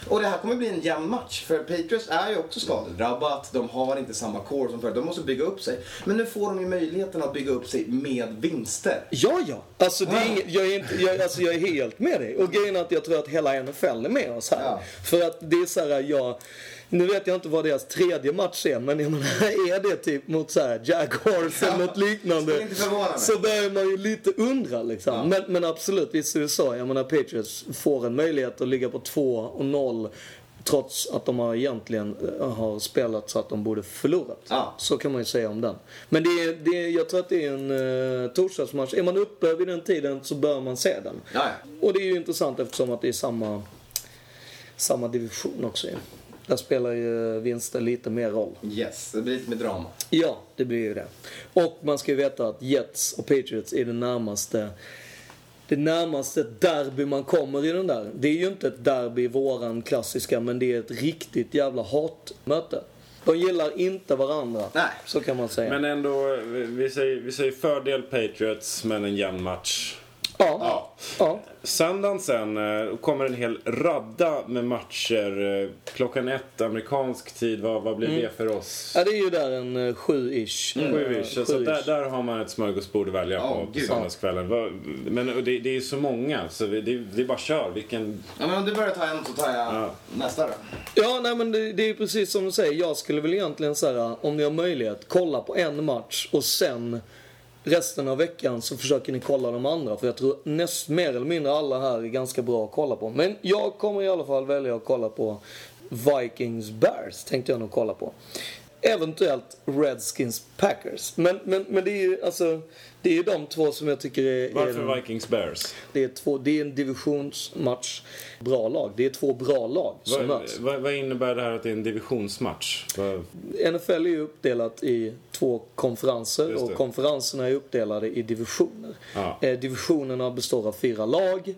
Och det här kommer bli en jämn match för Patriots är ju också skadedrabbat. De har inte samma core som förut. De måste bygga upp sig. Men nu får de ju möjligheten att bygga upp sig med vinster. Ja, ja. Alltså, det är inget, jag, är inte, jag, alltså, jag är helt med dig. Och grejen är att jag tror att hela NFL är med oss här. Ja. För att det är så här, jag... Nu vet jag inte vad deras tredje match är, men jag menar, är det typ mot så här Jaguars eller något liknande. Så börjar man ju lite undra liksom. Men, men absolut, visst det så. Jag menar, Patriots får en möjlighet att ligga på 2 och 0. Trots att de har egentligen eh, har spelat så att de borde förlorat. Ja. Så kan man ju säga om den. Men det är, det är, jag tror att det är en uh, torsdagsmatch. Är man uppe vid den tiden så bör man se den. Ja, ja. Och det är ju intressant eftersom att det är samma, samma division också ju. Där spelar ju vinster lite mer roll. Yes, det blir lite med drama. Ja, det blir ju det. Och man ska ju veta att Jets och Patriots är det närmaste det närmaste derby man kommer i den där. Det är ju inte ett derby i våran klassiska, men det är ett riktigt jävla hatmöte. De gillar inte varandra. Nej. Så kan man säga. Men ändå, vi- vi säger, vi säger fördel Patriots, men en jämn match. Ja, Ja. ja. Söndagen sen eh, kommer en hel radda med matcher. eh, Klockan ett amerikansk tid, vad, vad blir det för oss? Ja, det är ju där en eh, sju-ish. Mm. Sju Eh, ish. Alltså, sju-ish. där, där har man ett smörgåsbord att välja Ja, på på gud. söndagskvällen. Men det, det är så många, så vi- det, det är bara kör. Vilken... Ja, men om du börjar ta en så tar jag Ja. nästa då. Ja, nej men det, det är ju precis som du säger. Jag skulle väl egentligen säga, om ni har möjlighet, kolla på en match och sen resten av veckan så försöker ni kolla de andra. För jag tror näst, mer eller mindre alla här är ganska bra att kolla på. Men jag kommer i alla fall välja att kolla på Vikings Bears, tänkte jag nog kolla på. Eventuellt Redskins Packers. Men, men, men det är ju alltså, det är ju de två som jag tycker är... är Varför Vikings Bears? det, är två, det är en divisionsmatch. Bra lag. Det är två bra lag som Vad, möts. vad, vad innebär det här att det är en divisionsmatch? Vad, NFL är ju uppdelat i två konferenser och konferenserna är uppdelade i divisioner. Ja. Eh, divisionerna består av fyra lag.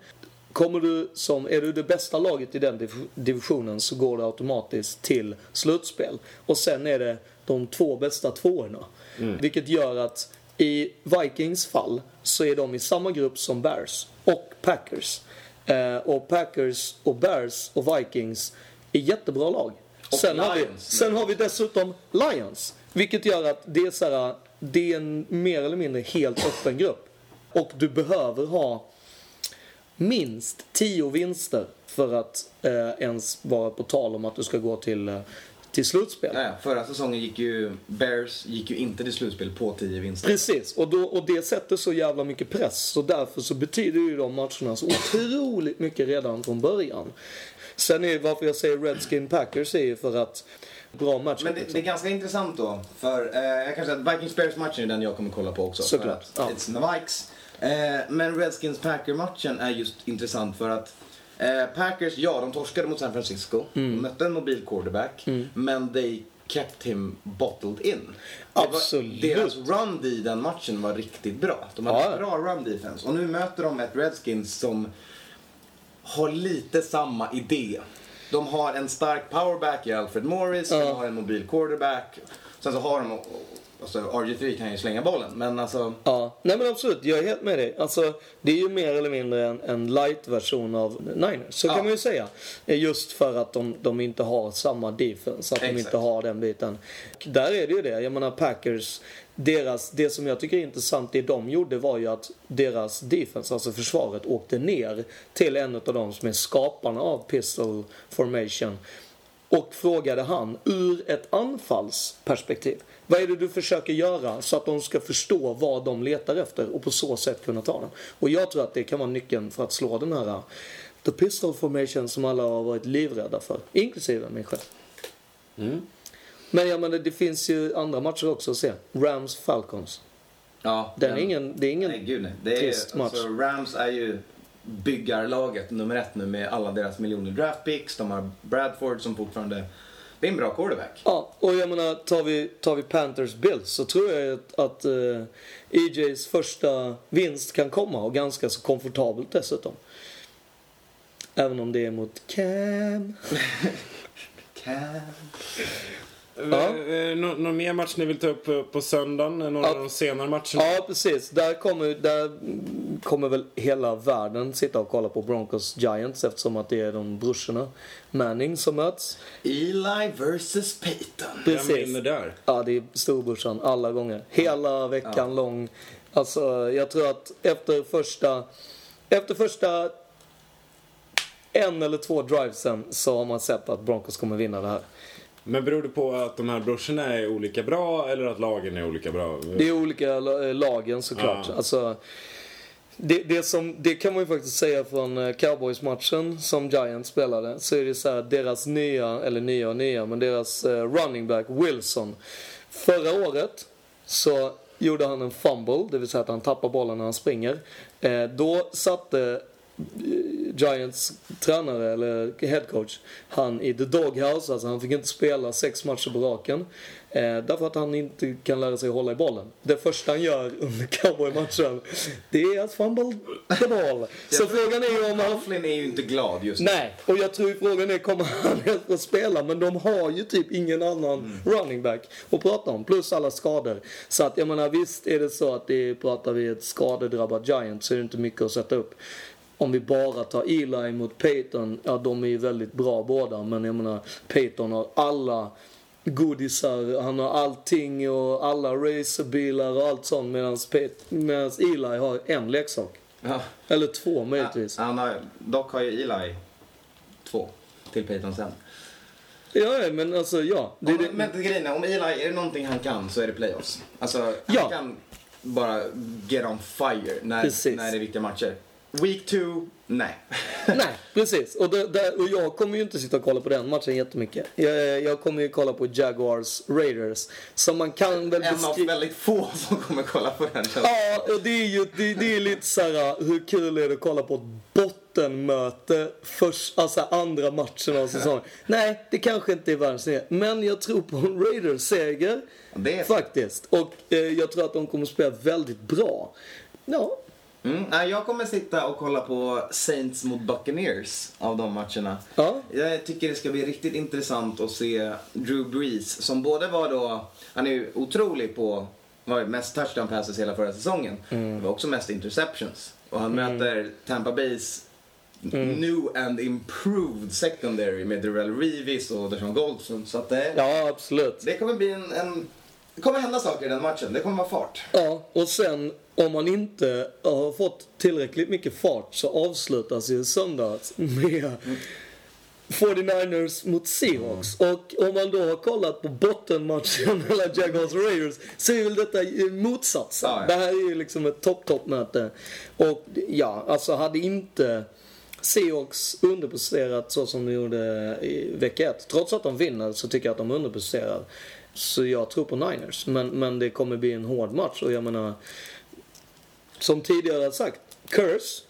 Kommer du som, är du det bästa laget i den div- divisionen så går du automatiskt till slutspel. Och sen är det de två bästa tvåorna. Mm. Vilket gör att i Vikings fall så är de i samma grupp som Bears och Packers. Eh, och Packers och Bears och Vikings är jättebra lag. Sen har, vi, sen har vi dessutom Lions. Vilket gör att det är, så här, det är en mer eller mindre helt öppen grupp. Och du behöver ha minst 10 vinster för att eh, ens vara på tal om att du ska gå till, eh, till slutspel. Ja, förra säsongen gick ju Bears gick ju inte till slutspel på 10 vinster. Precis, och, då, och det sätter så jävla mycket press. Så därför så betyder ju de matcherna så otroligt mycket redan från början. Sen är varför jag säger Redskin Packers är ju för att bra match. Men det, det är ganska intressant då. För eh, jag kan säga att Vikings Bears matchen är den jag kommer kolla på också. Såklart, För att ja. It's the Vikes. Eh, men Redskins Packer matchen är just intressant för att eh, Packers, ja de torskade mot San Francisco. Mm. De mötte en mobil quarterback. Men they kept him bottled in. Var- Absolut. Deras run D den matchen var riktigt bra. De hade Ja. bra run defense. Och nu möter de ett Redskins som har lite samma idé. De har en stark powerback i Alfred Morris, Ja. de har en mobil quarterback. Sen så har de, alltså RG3 kan ju slänga bollen, men alltså Ja, nej men absolut. Jag är helt med dig. Alltså, det är ju mer eller mindre en, en light-version av Niners. Så Ja. kan man ju säga. Just för att de, de inte har samma defense. Att de Exakt. inte har den biten. Där är det ju det. Jag menar Packers, deras, det som jag tycker är intressant det de gjorde var ju att deras defense, alltså försvaret, åkte ner till en av de som är skaparna av pistol formation. Och frågade han ur ett anfallsperspektiv. Vad är det du försöker göra så att de ska förstå vad de letar efter och på så sätt kunna ta den? Och jag tror att det kan vara nyckeln för att slå den här The Pistol Formation som alla har varit livrädda för. Inklusive mig själv. Men jag menar det finns ju andra matcher också att se. Rams Falcons. ja. Den är ingen, det är ingen Nej gud nej. Det är, trist match. alltså, Rams är ju byggarlaget nummer ett nu med alla deras miljoner draft picks. De har Bradford som fortfarande, det är en bra quarterback. Ja, och jag menar tar vi, tar vi Panthers Bills så tror jag att, att eh, EJs första vinst kan komma och ganska så komfortabelt dessutom. Även om det är mot Cam. Ja. Eh, nå- Någon mer match ni vill ta upp på, på söndagen? Någon av Ja. de senare matcherna? Ja, precis. Där kommer, där mm, kommer väl hela världen sitta och kolla på Broncos Giants eftersom att det är de brorsorna Manning som möts. Eli versus Peyton. Vem Precis. vinner där? Ja, det är storbrorsan alla gånger. Hela veckan lång. Alltså, jag tror att efter första... Efter första en eller två drivesen så har man sett att Broncos kommer vinna det här. Men beror det på att de här brorsorna är olika bra eller att lagen är olika bra? Det är olika la- lagen såklart. Ja. Alltså, det, det, som, det kan man ju faktiskt säga från eh, Cowboys-matchen som Giants spelade. Så är det så här, deras nya, eller nya och nya, men deras eh, running back Wilson. Förra året så gjorde han en fumble, det vill säga att han tappar bollen när han springer. Eh, då satte eh, Giants tränare, eller headcoach, han i the doghouse, alltså han fick inte spela sex matcher på raken. Eh, därför att han inte kan lära sig hålla i bollen. Det första han gör under cowboy-matchen, det är att fumble the ball. Så frågan är om han... Coughlin är ju inte glad just nu. Nej, och jag tror frågan är kommer han ens få spela? Men de har ju typ ingen annan running back att prata om. Plus alla skador. Så att jag menar visst är det så att det pratar vi ett skadedrabbat Giant så är det inte mycket att sätta upp. Om vi bara tar Eli mot Peyton, ja de är ju väldigt bra båda. Men jag menar Peyton har alla godisar, han har allting och alla racerbilar och allt sånt medan Eli har en leksak. Ja. Eller två möjligtvis. Han har, dock har ju Eli två till Peyton sen. Ja, ja, men alltså ja. Det, Om, det, men grejen är, om Eli, är det någonting han kan så är det playoffs. Alltså, han Ja. kan bara get on fire när, Precis. när det är viktiga matcher. Week 2, nej. nej, precis. Och, det, det, och jag kommer ju inte sitta och kolla på den matchen jättemycket. Jag, jag kommer ju kolla på Jaguars Raiders. Som man kan väl En av väldigt få som kommer kolla på den. Ja, och det är ju det, det är lite såhär, hur kul är det att kolla på ett bottenmöte först, alltså andra matchen av säsongen. Nej, det kanske inte är världens serie, men jag tror på en Raiders-seger. Så. Faktiskt. Och eh, jag tror att de kommer spela väldigt bra. Ja, Mm. Jag kommer sitta och kolla på Saints mot Buccaneers av de matcherna. Ja. Jag tycker det ska bli riktigt intressant att se Drew Brees som både var då, han är ju otrolig på, var mest touchdown passes hela förra säsongen. Det var också mest interceptions. Och han möter Tampa Bays new and improved secondary med Darrell Reeves och Deshaun Goldson. Så att det, ja absolut. det kommer bli en, en, det kommer hända saker i den matchen. Det kommer vara fart. Ja, och sen om man inte har fått tillräckligt mycket fart så avslutas ju söndags med 49ers mot Seahawks. Och om man då har kollat på bottenmatchen mellan Jaguars och Raiders så är väl detta ju motsatsen. Ja, ja. Det här är ju liksom ett topp-topp-möte. Och ja, alltså hade inte Seahawks underpresterat så som de gjorde i vecka 1. Trots att de vinner så tycker jag att de underpresterar. Så jag tror på Niners. Men, men det kommer bli en hård match och jag menar som tidigare sagt, Curse,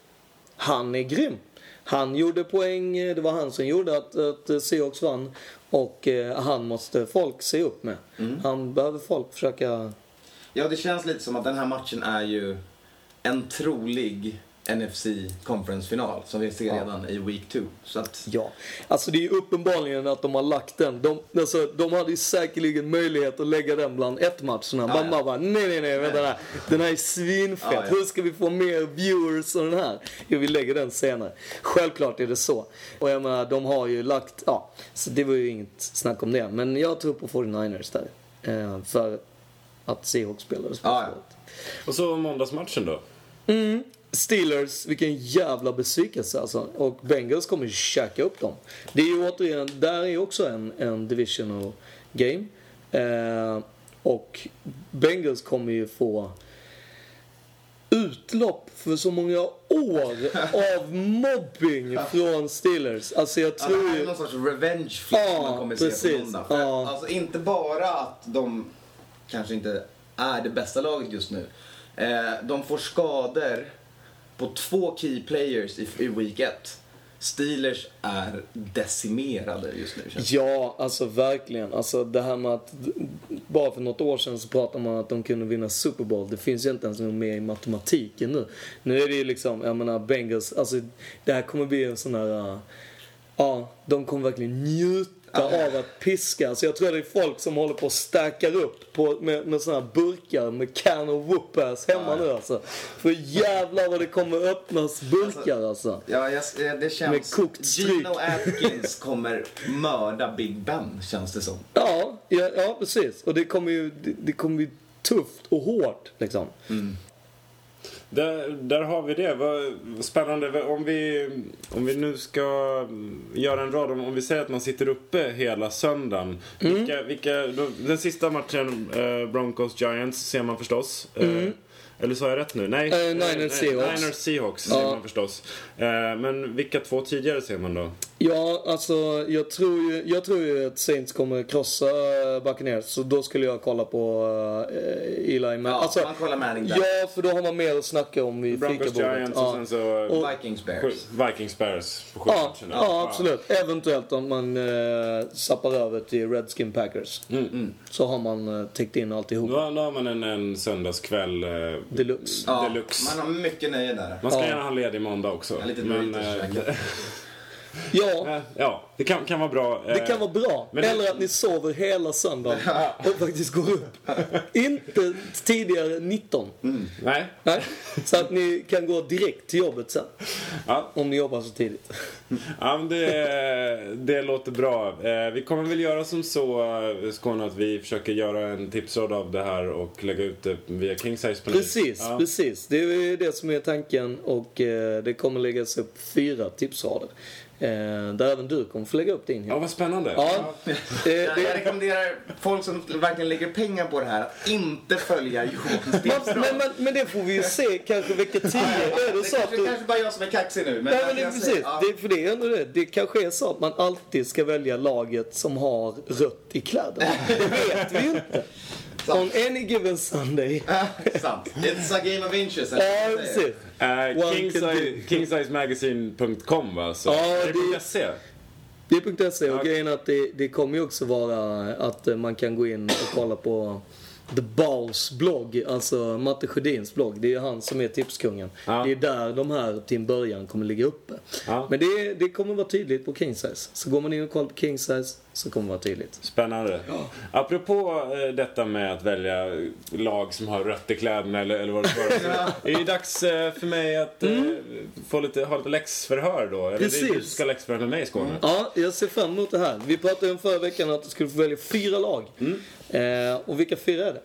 han är grym. Han gjorde poäng, det var han som gjorde att, att Seahawks vann. Och eh, han måste folk se upp med. Han behöver folk försöka... Ja, det känns lite som att den här matchen är ju en trolig NFC Conference-final som vi ser Ja. redan i Week 2. Så att, Ja, alltså det är ju uppenbarligen att de har lagt den. De, alltså, de hade ju säkerligen möjlighet att lägga den bland ett matcherna. Ja, Man ja. bara, nej, nej, nej, vänta där. Den här är svinfett. Ja, ja. Hur ska vi få mer viewers och den här? Jo, vi lägger den senare. Självklart är det så. Och jag menar, de har ju lagt, ja, så det var ju inget snack om det. Men jag tror på 49ers där. Eh, för att Seahawks spelade så Ja, ja. Och så måndagsmatchen då? Mm. Steelers, vilken jävla besvikelse alltså. Och Bengals kommer ju käka upp dem. Det är ju återigen, där är ju också en, en divisional game. Eh, och Bengals kommer ju få utlopp för så många år av mobbing från Steelers. Alltså jag tror är ju... någon sorts revenge flick Ja, man kommer se på precis. måndag. För Ja. alltså, inte bara att de kanske inte är det bästa laget just nu. Eh, de får skador på två key players i, i Week 1. Steelers är decimerade just nu känns. Ja, alltså verkligen. Alltså det här med att bara för något år sedan så pratade man om att de kunde vinna Super Bowl. Det finns ju inte ens med i matematiken nu. Nu är det ju liksom, jag menar Bengals, alltså det här kommer bli en sån här, uh, ja, de kommer verkligen njuta av att piska. Så jag tror det är folk som håller på och stackar upp på, med, med såna här burkar med can och whoop-ass hemma nu alltså. För jävlar vad det kommer öppnas burkar alltså. Ja, jag, det Med känns... kokt stryk. Gino Atkins kommer mörda Big Ben, känns det som. Ja, ja, ja precis. Och det kommer ju det, det kommer bli tufft och hårt liksom. Där, där har vi det. Vad spännande. Om vi, om vi nu ska göra en rad, om, om vi säger att man sitter uppe hela söndagen. Vilka, vilka, då, den sista matchen, eh, Broncos Giants, ser man förstås. Eh, Eller sa jag rätt nu? Nej. Eh, Niners Seahawks. Niners Seahawks Ja. ser man förstås. Eh, men vilka två tidigare ser man då? Ja, alltså jag tror ju, jag tror ju att Saints kommer krossa uh, Buccaneers. Så då skulle jag kolla på uh, Eli Manning. Ja, alltså, man kollar Manning där. ja, för då har man mer att snacka om vid Broncos fikabordet. Giants Ja. och sen så... Och- Vikings Bears. Vikings Bears på Ja, sjumatchen. ja, absolut. Eventuellt om man uh, över till Redskin Packers. Mm. Så har man uh, täckt in alltihop. Då, då har man en, en söndagskväll. eh, Deluxe. Ja, Deluxe. man har mycket nöje där. Man ska Ja. gärna ha ledig måndag också. Ja, lite men, eh. Ja, eh, ja, det kan, kan vara bra. det eh, kan vara bra. men det- Eller att ni sover hela söndagen och faktiskt går upp. Inte tidigare 19. Nej. Nej. Så att ni kan gå direkt till jobbet sen. Ja, Om ni jobbar så tidigt. ja men det, det låter bra. Eh, vi kommer väl göra som så, Skåne, att vi försöker göra en tipsrad av det här och lägga ut det via Kingsize på Precis, Ja. precis. Det är det som är tanken och det kommer läggas upp fyra tipsrader. Eh, där även du kommer få lägga upp din. Ja, vad spännande. Ja, det, Jag, rekommenderar folk som verkligen lägger pengar på det här att inte följa Johans tips. men, men, men, det får vi ju se kanske vecka 10. Är det Det så att kanske, du... kanske bara jag som är kaxig nu. Men Nej men det precis, säger- ja. det, för det är ändå det. Det kanske är så att man alltid ska välja laget som har rött i kläderna. Det vet vi ju inte. On any given Sunday. Sant. It's a game of inches. Ja, precis. Eh, One Kingsize, Kingsize.magazine.com va? Så. Ja, Är det- det .se? Det är .se och Ja. grejen är att det, det kommer ju också vara att eh, man kan gå in och kolla på The Balls blogg, alltså Matte Sjödins blogg. Det är han som är tipskungen. Ja. Det är där de här till en början kommer ligga uppe. Ja. Men det, det kommer vara tydligt på King Size. Så går man in och kollar på King Size så kommer det vara tydligt. Spännande. Apropå eh, detta med att välja lag som har rött i kläderna eller, eller vad det var. Det är ju dags eh, för mig att eh, få lite, ha lite läxförhör då. Eller det är du som Precis. ska ha läxförhör med mig Skåne. Ja, jag ser fram emot det här. Vi pratade om förra veckan att du skulle få välja fyra lag. Eh, och vilka fyra är det?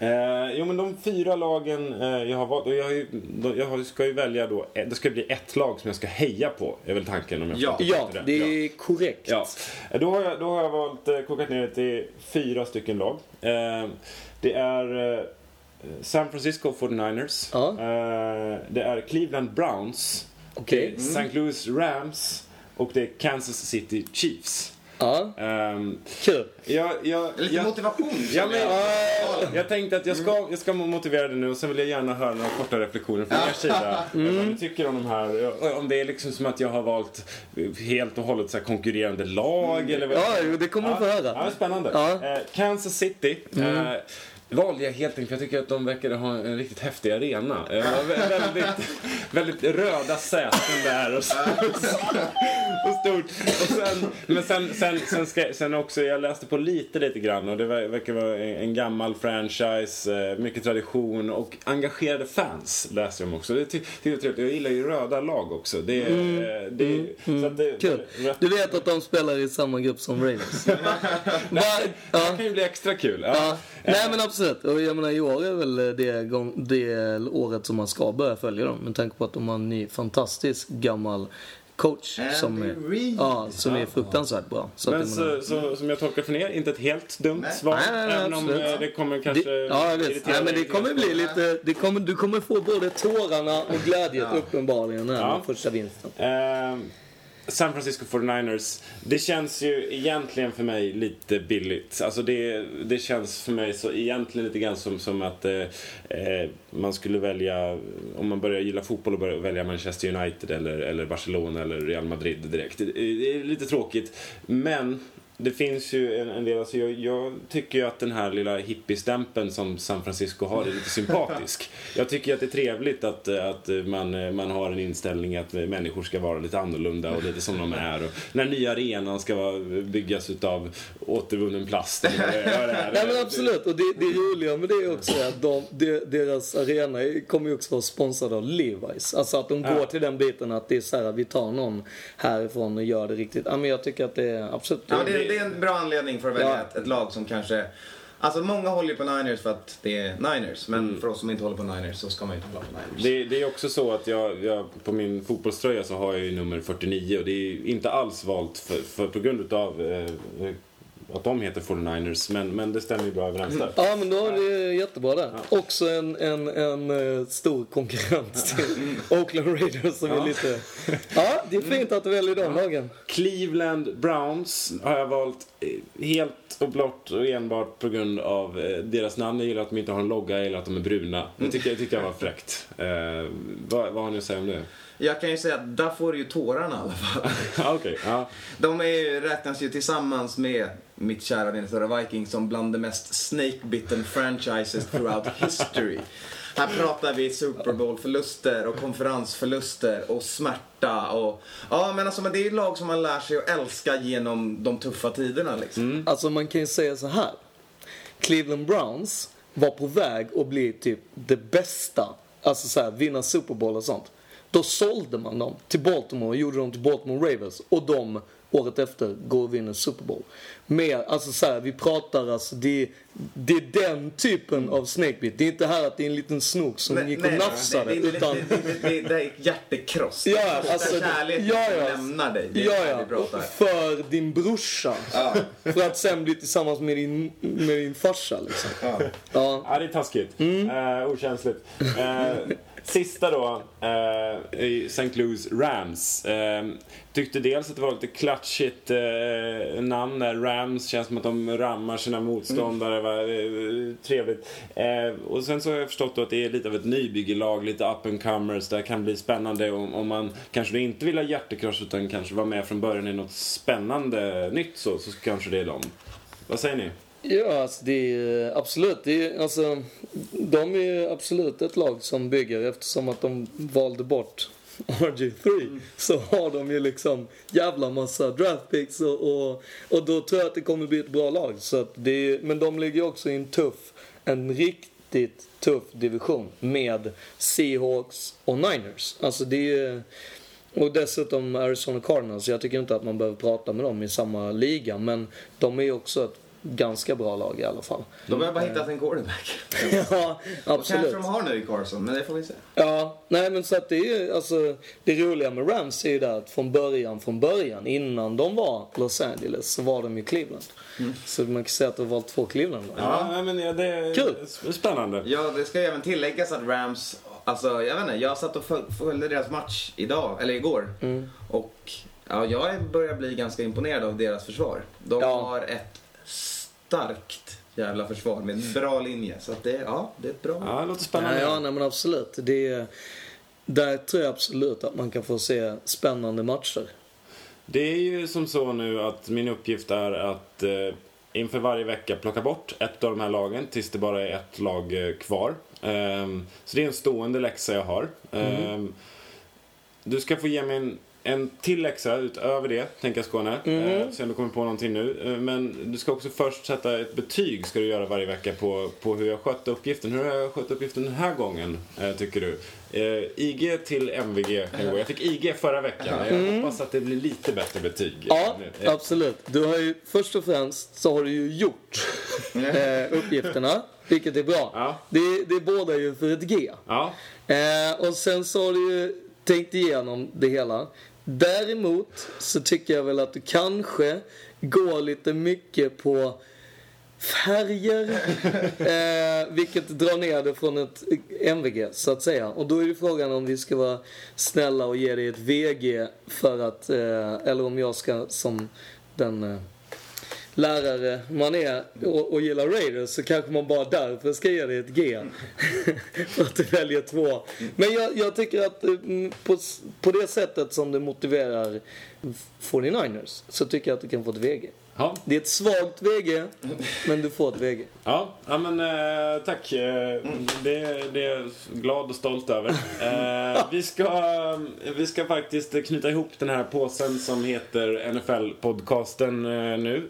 Eh, jo men de fyra lagen eh, jag har valt, och jag, har ju, då, jag har- ska ju välja då, eh, det ska bli ett lag som jag ska heja på, är väl tanken om jag Ja. Ja, det Ja. är korrekt. Ja, då har jag, då har jag valt, eh, kokat ner det till fyra stycken lag. Eh, det är eh, San Francisco 49ers. Ja. Eh, det är Cleveland Browns. Okej. Det är St. Louis Rams. Och det är Kansas City Chiefs. Ja, Ehm, kul. jag, jag, Lite jag, motivation. Ja, känner men, jag. jag tänkte att jag ska, jag ska motivera det nu och sen vill jag gärna höra några korta reflektioner från er sida. Vad ni tycker om de här. Om det är liksom som att jag har valt helt och hållet så här konkurrerande lag eller vad Ja, det kommer du få höra. Ja, spännande. Ja. Mm. Eh, Kansas City. Eh, valde jag helt enkelt för jag tycker att de verkar ha en riktigt häftig arena. Eh, vä- väldigt, väldigt röda säten där och, så, och stort. Och sen, men sen, sen, sen, ska, sen också, jag läste på lite lite grann och det ver- verkar vara en, gammal franchise, eh, mycket tradition och engagerade fans jag om också. Det ty- tycker jag. Jag gillar ju röda lag också. Det, är- det, är- så att det, Mm. Kul. rätt- Du vet att de spelar i samma grupp som Raiders? Det Ja. kan ju bli extra kul. Ja. Ja. Nej men absolut. Och jag menar i år är väl det, gång, det året som man ska börja följa dem. Med tanke på att de har en ny fantastisk gammal coach som är, ja, som är fruktansvärt bra. Så Men att jag menar, så, så, som jag tolkar för er, inte ett helt dumt Nej. svar. Nej, nej, nej, även om absolut. eh, det kommer kanske det, ja, jag vet. irritera Nej, men det kommer bli lite, det kommer, du kommer få både tårarna och glädjen uppenbarligen här Ja. med första vinsten. Ehm, San Francisco 49ers. Det känns ju egentligen för mig lite billigt. Alltså det, det känns för mig så egentligen lite grann som, som att eh, eh, man skulle välja, om man börjar gilla fotboll och börjar välja Manchester United eller, eller Barcelona eller Real Madrid direkt. Det, det är lite tråkigt. Men det finns ju en, en del, alltså jag, jag tycker ju att den här lilla hippiestämpeln som San Francisco har är lite sympatisk. Jag tycker att det är trevligt att, att man, man har en inställning att människor ska vara lite annorlunda och lite som de är. Och den här nya arenan ska vara, byggas utav återvunnen plast. eller vad det är. Vad det är. Nej men absolut, och det, det roliga med det är också att de, de, deras arena kommer ju också vara sponsrad av Levi's. Alltså att de går Ja. till den biten att det är så här, vi tar någon härifrån och gör det riktigt. Ja men jag tycker att det är absolut. Ja, det, det är en bra anledning för att välja Ja. ett, ett lag som kanske... Alltså många håller ju på Niners för att det är Niners. Men Mm. för oss som inte håller på Niners så ska man ju inte hålla på Niners. Det, det är också så att jag, jag, på min fotbollströja så har jag ju nummer 49 och det är inte alls valt för, för, på grund utav eh, att de heter 49ers, men, men det stämmer ju bra överens där. Ja, men då är det jättebra där. Också en, en, en eh, stor konkurrent till Oakland Raiders som är lite... Ja, det är fint att du väljer de lagen. Cleveland Browns har jag valt eh, helt och blott och enbart på grund av eh, deras namn. Jag gillar att de inte har en logga, jag gillar att de är bruna. Det tycker jag, tycker jag var fräckt. Eh, vad, vad har ni att säga om det? Jag kan ju säga att där får du ju tårarna i alla fall. Ja, Okej, ja. De är ju, räknas ju tillsammans med mitt kära Minnesota Vikings som bland de mest snake-bitten franchises throughout history. Här pratar vi Super Bowl-förluster och konferensförluster och smärta och... Ja, men alltså men det är ju lag som man lär sig att älska genom de tuffa tiderna liksom. Mm. Alltså man kan ju säga så här. Cleveland Browns var på väg att bli typ det bästa. Alltså så här, vinna Super Bowl och sånt. Då sålde man dem till Baltimore och gjorde dem till Baltimore Ravens. Och de året efter går och vinner Super Bowl. Mer, alltså så här, vi pratar alltså, det, det är den typen av snakebit. Det är inte här att det är en liten snok som gick och nafsade. det, det, utan, det, det, det, det är hjärtekross. Ja, är alltså, kärleken ja, ja. lämnar dig. Det är ja, det ja. För din brorsa. För att sen bli tillsammans med din, med din farsa liksom. Ja. Ja. Ja, det är taskigt. Eh, okänsligt. Eh, sista då, eh, i St. Louis Rams. Eh, tyckte dels att det var lite klatschigt eh, namn där. Rams känns som att de rammar sina motståndare. Va? Eh, trevligt. Eh, och sen så har jag förstått då att det är lite av ett nybyggelag, lite up and comers. Det kan bli spännande om, om man kanske inte vill ha hjärtekross utan kanske vara med från början i något spännande nytt så, så kanske det är dem. Vad säger ni? Ja, alltså det är absolut. Det är, alltså, de är absolut ett lag som bygger eftersom att de valde bort RG3 så har de ju liksom jävla massa draft picks och, och, och då tror jag att det kommer bli ett bra lag. Så det är, men de ligger också i en tuff, en riktigt tuff division med Seahawks och Niners. Alltså det är och dessutom Arizona Cardinals. Jag tycker inte att man behöver prata med dem i samma liga men de är ju också ett ganska bra lag i alla fall. De har bara hittat en quarterback. ja, Och absolut. kanske de har nu i Carson, men det får vi se. Ja, nej men så att det är ju, alltså det roliga med Rams är ju det att från början, från början, innan de var Los Angeles så var de ju Cleveland. Så man kan säga att de har valt två Cleveland lag. Ja, nej, men ja, det är Kul. spännande. Ja, det ska ju även tilläggas att Rams, alltså jag vet inte, jag satt och föl- följde deras match idag, eller igår. Och ja, jag börjar bli ganska imponerad av deras försvar. De Ja. har ett starkt jävla försvar med en bra linje. Så att det, ja, det är ett bra. Ja, det låter spännande. Ja, ja nej men absolut. Det är, där tror jag absolut att man kan få se spännande matcher. Det är ju som så nu att min uppgift är att eh, inför varje vecka plocka bort ett av de här lagen tills det bara är ett lag eh, kvar. Ehm, så det är en stående läxa jag har. Ehm, Du ska få ge mig en, en till läxa utöver det, tänker Skåne. Mm. se om du kommer på någonting nu. Eh, men du ska också först sätta ett betyg ska du göra varje vecka på, på hur jag skötte uppgiften. Hur har jag skött uppgiften den här gången, eh, tycker du? Eh, IG till MVG kan jag gå. Jag fick IG förra veckan. Jag hoppas att det blir lite bättre betyg. Ja, Eh, absolut. Du har ju, först och främst så har du ju gjort eh, uppgifterna, vilket är bra. Ja. Det, det båda ju för ett G. Ja, Eh, och sen så har du ju tänkt igenom det hela. Däremot så tycker jag väl att du kanske går lite mycket på färger, eh, vilket drar ner det från ett MVG så att säga. Och då är ju frågan om vi ska vara snälla och ge dig ett VG för att, eh, eller om jag ska som den eh, lärare man är och, och gillar Raiders så kanske man bara därför ska ge dig ett G. För att du väljer två. Men jag, jag tycker att eh, på, på det sättet som det motiverar 49ers så tycker jag att du kan få ett VG ja. Det är ett svagt VG, men du får ett VG. Ja, ja men eh, tack. Eh, det, det är jag glad och stolt över. Eh, vi, ska, vi ska faktiskt knyta ihop den här påsen som heter NFL-podcasten eh, nu.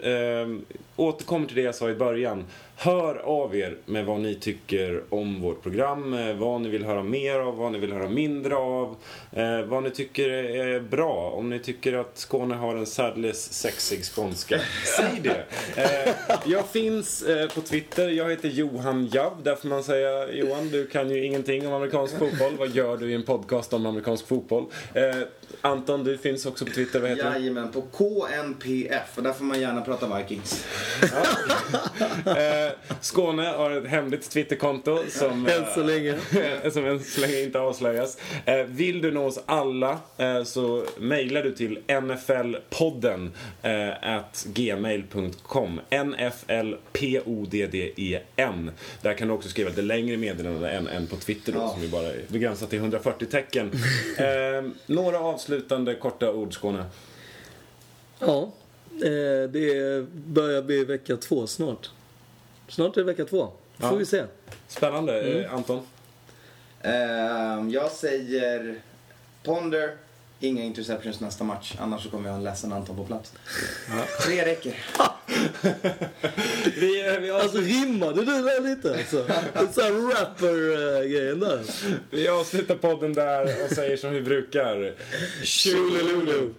Återkommer till det jag sa i början. Hör av er med vad ni tycker om vårt program, eh, vad ni vill höra mer av, vad ni vill höra mindre av, eh, vad ni tycker är bra. Om ni tycker att Skåne har en särdeles sexig skånska, säg det. Eh, jag finns på Twitter, jag heter Johan Jav. Där får man säga, Johan du kan ju ingenting om amerikansk fotboll. Vad gör du i en podcast om amerikansk fotboll? Anton, du finns också på Twitter, vad heter du? Jajamän, på KNPF. Och där får man gärna prata Vikings. Eh, Skåne har ett hemligt Twitterkonto som, Än så eh, länge. som än så länge inte avslöjas. Eh, vill du nå oss alla eh, så mejlar du till nflpodden eh, at gmail.com. N-F-L-P-O-D-D-E-N. Där kan du också skriva lite längre meddelanden än, än på Twitter då, Ja. som ju bara är begränsat till 140 tecken. Eh, några avslutande korta ord, Skåne. Ja, eh, det börjar bli vecka två snart. Snart är det vecka två. Får Ja. vi se. Spännande. Mm. Eh, Anton? Ehm, jag säger Ponder, inga interceptions nästa match. Annars så kommer jag ha en ledsen Anton på plats. Tre räcker. Vi, eh, vi, Alltså rimmade du där lite alltså? Här rapper-grejen där. vi avslutar podden där och säger som vi brukar. Tjolilulu!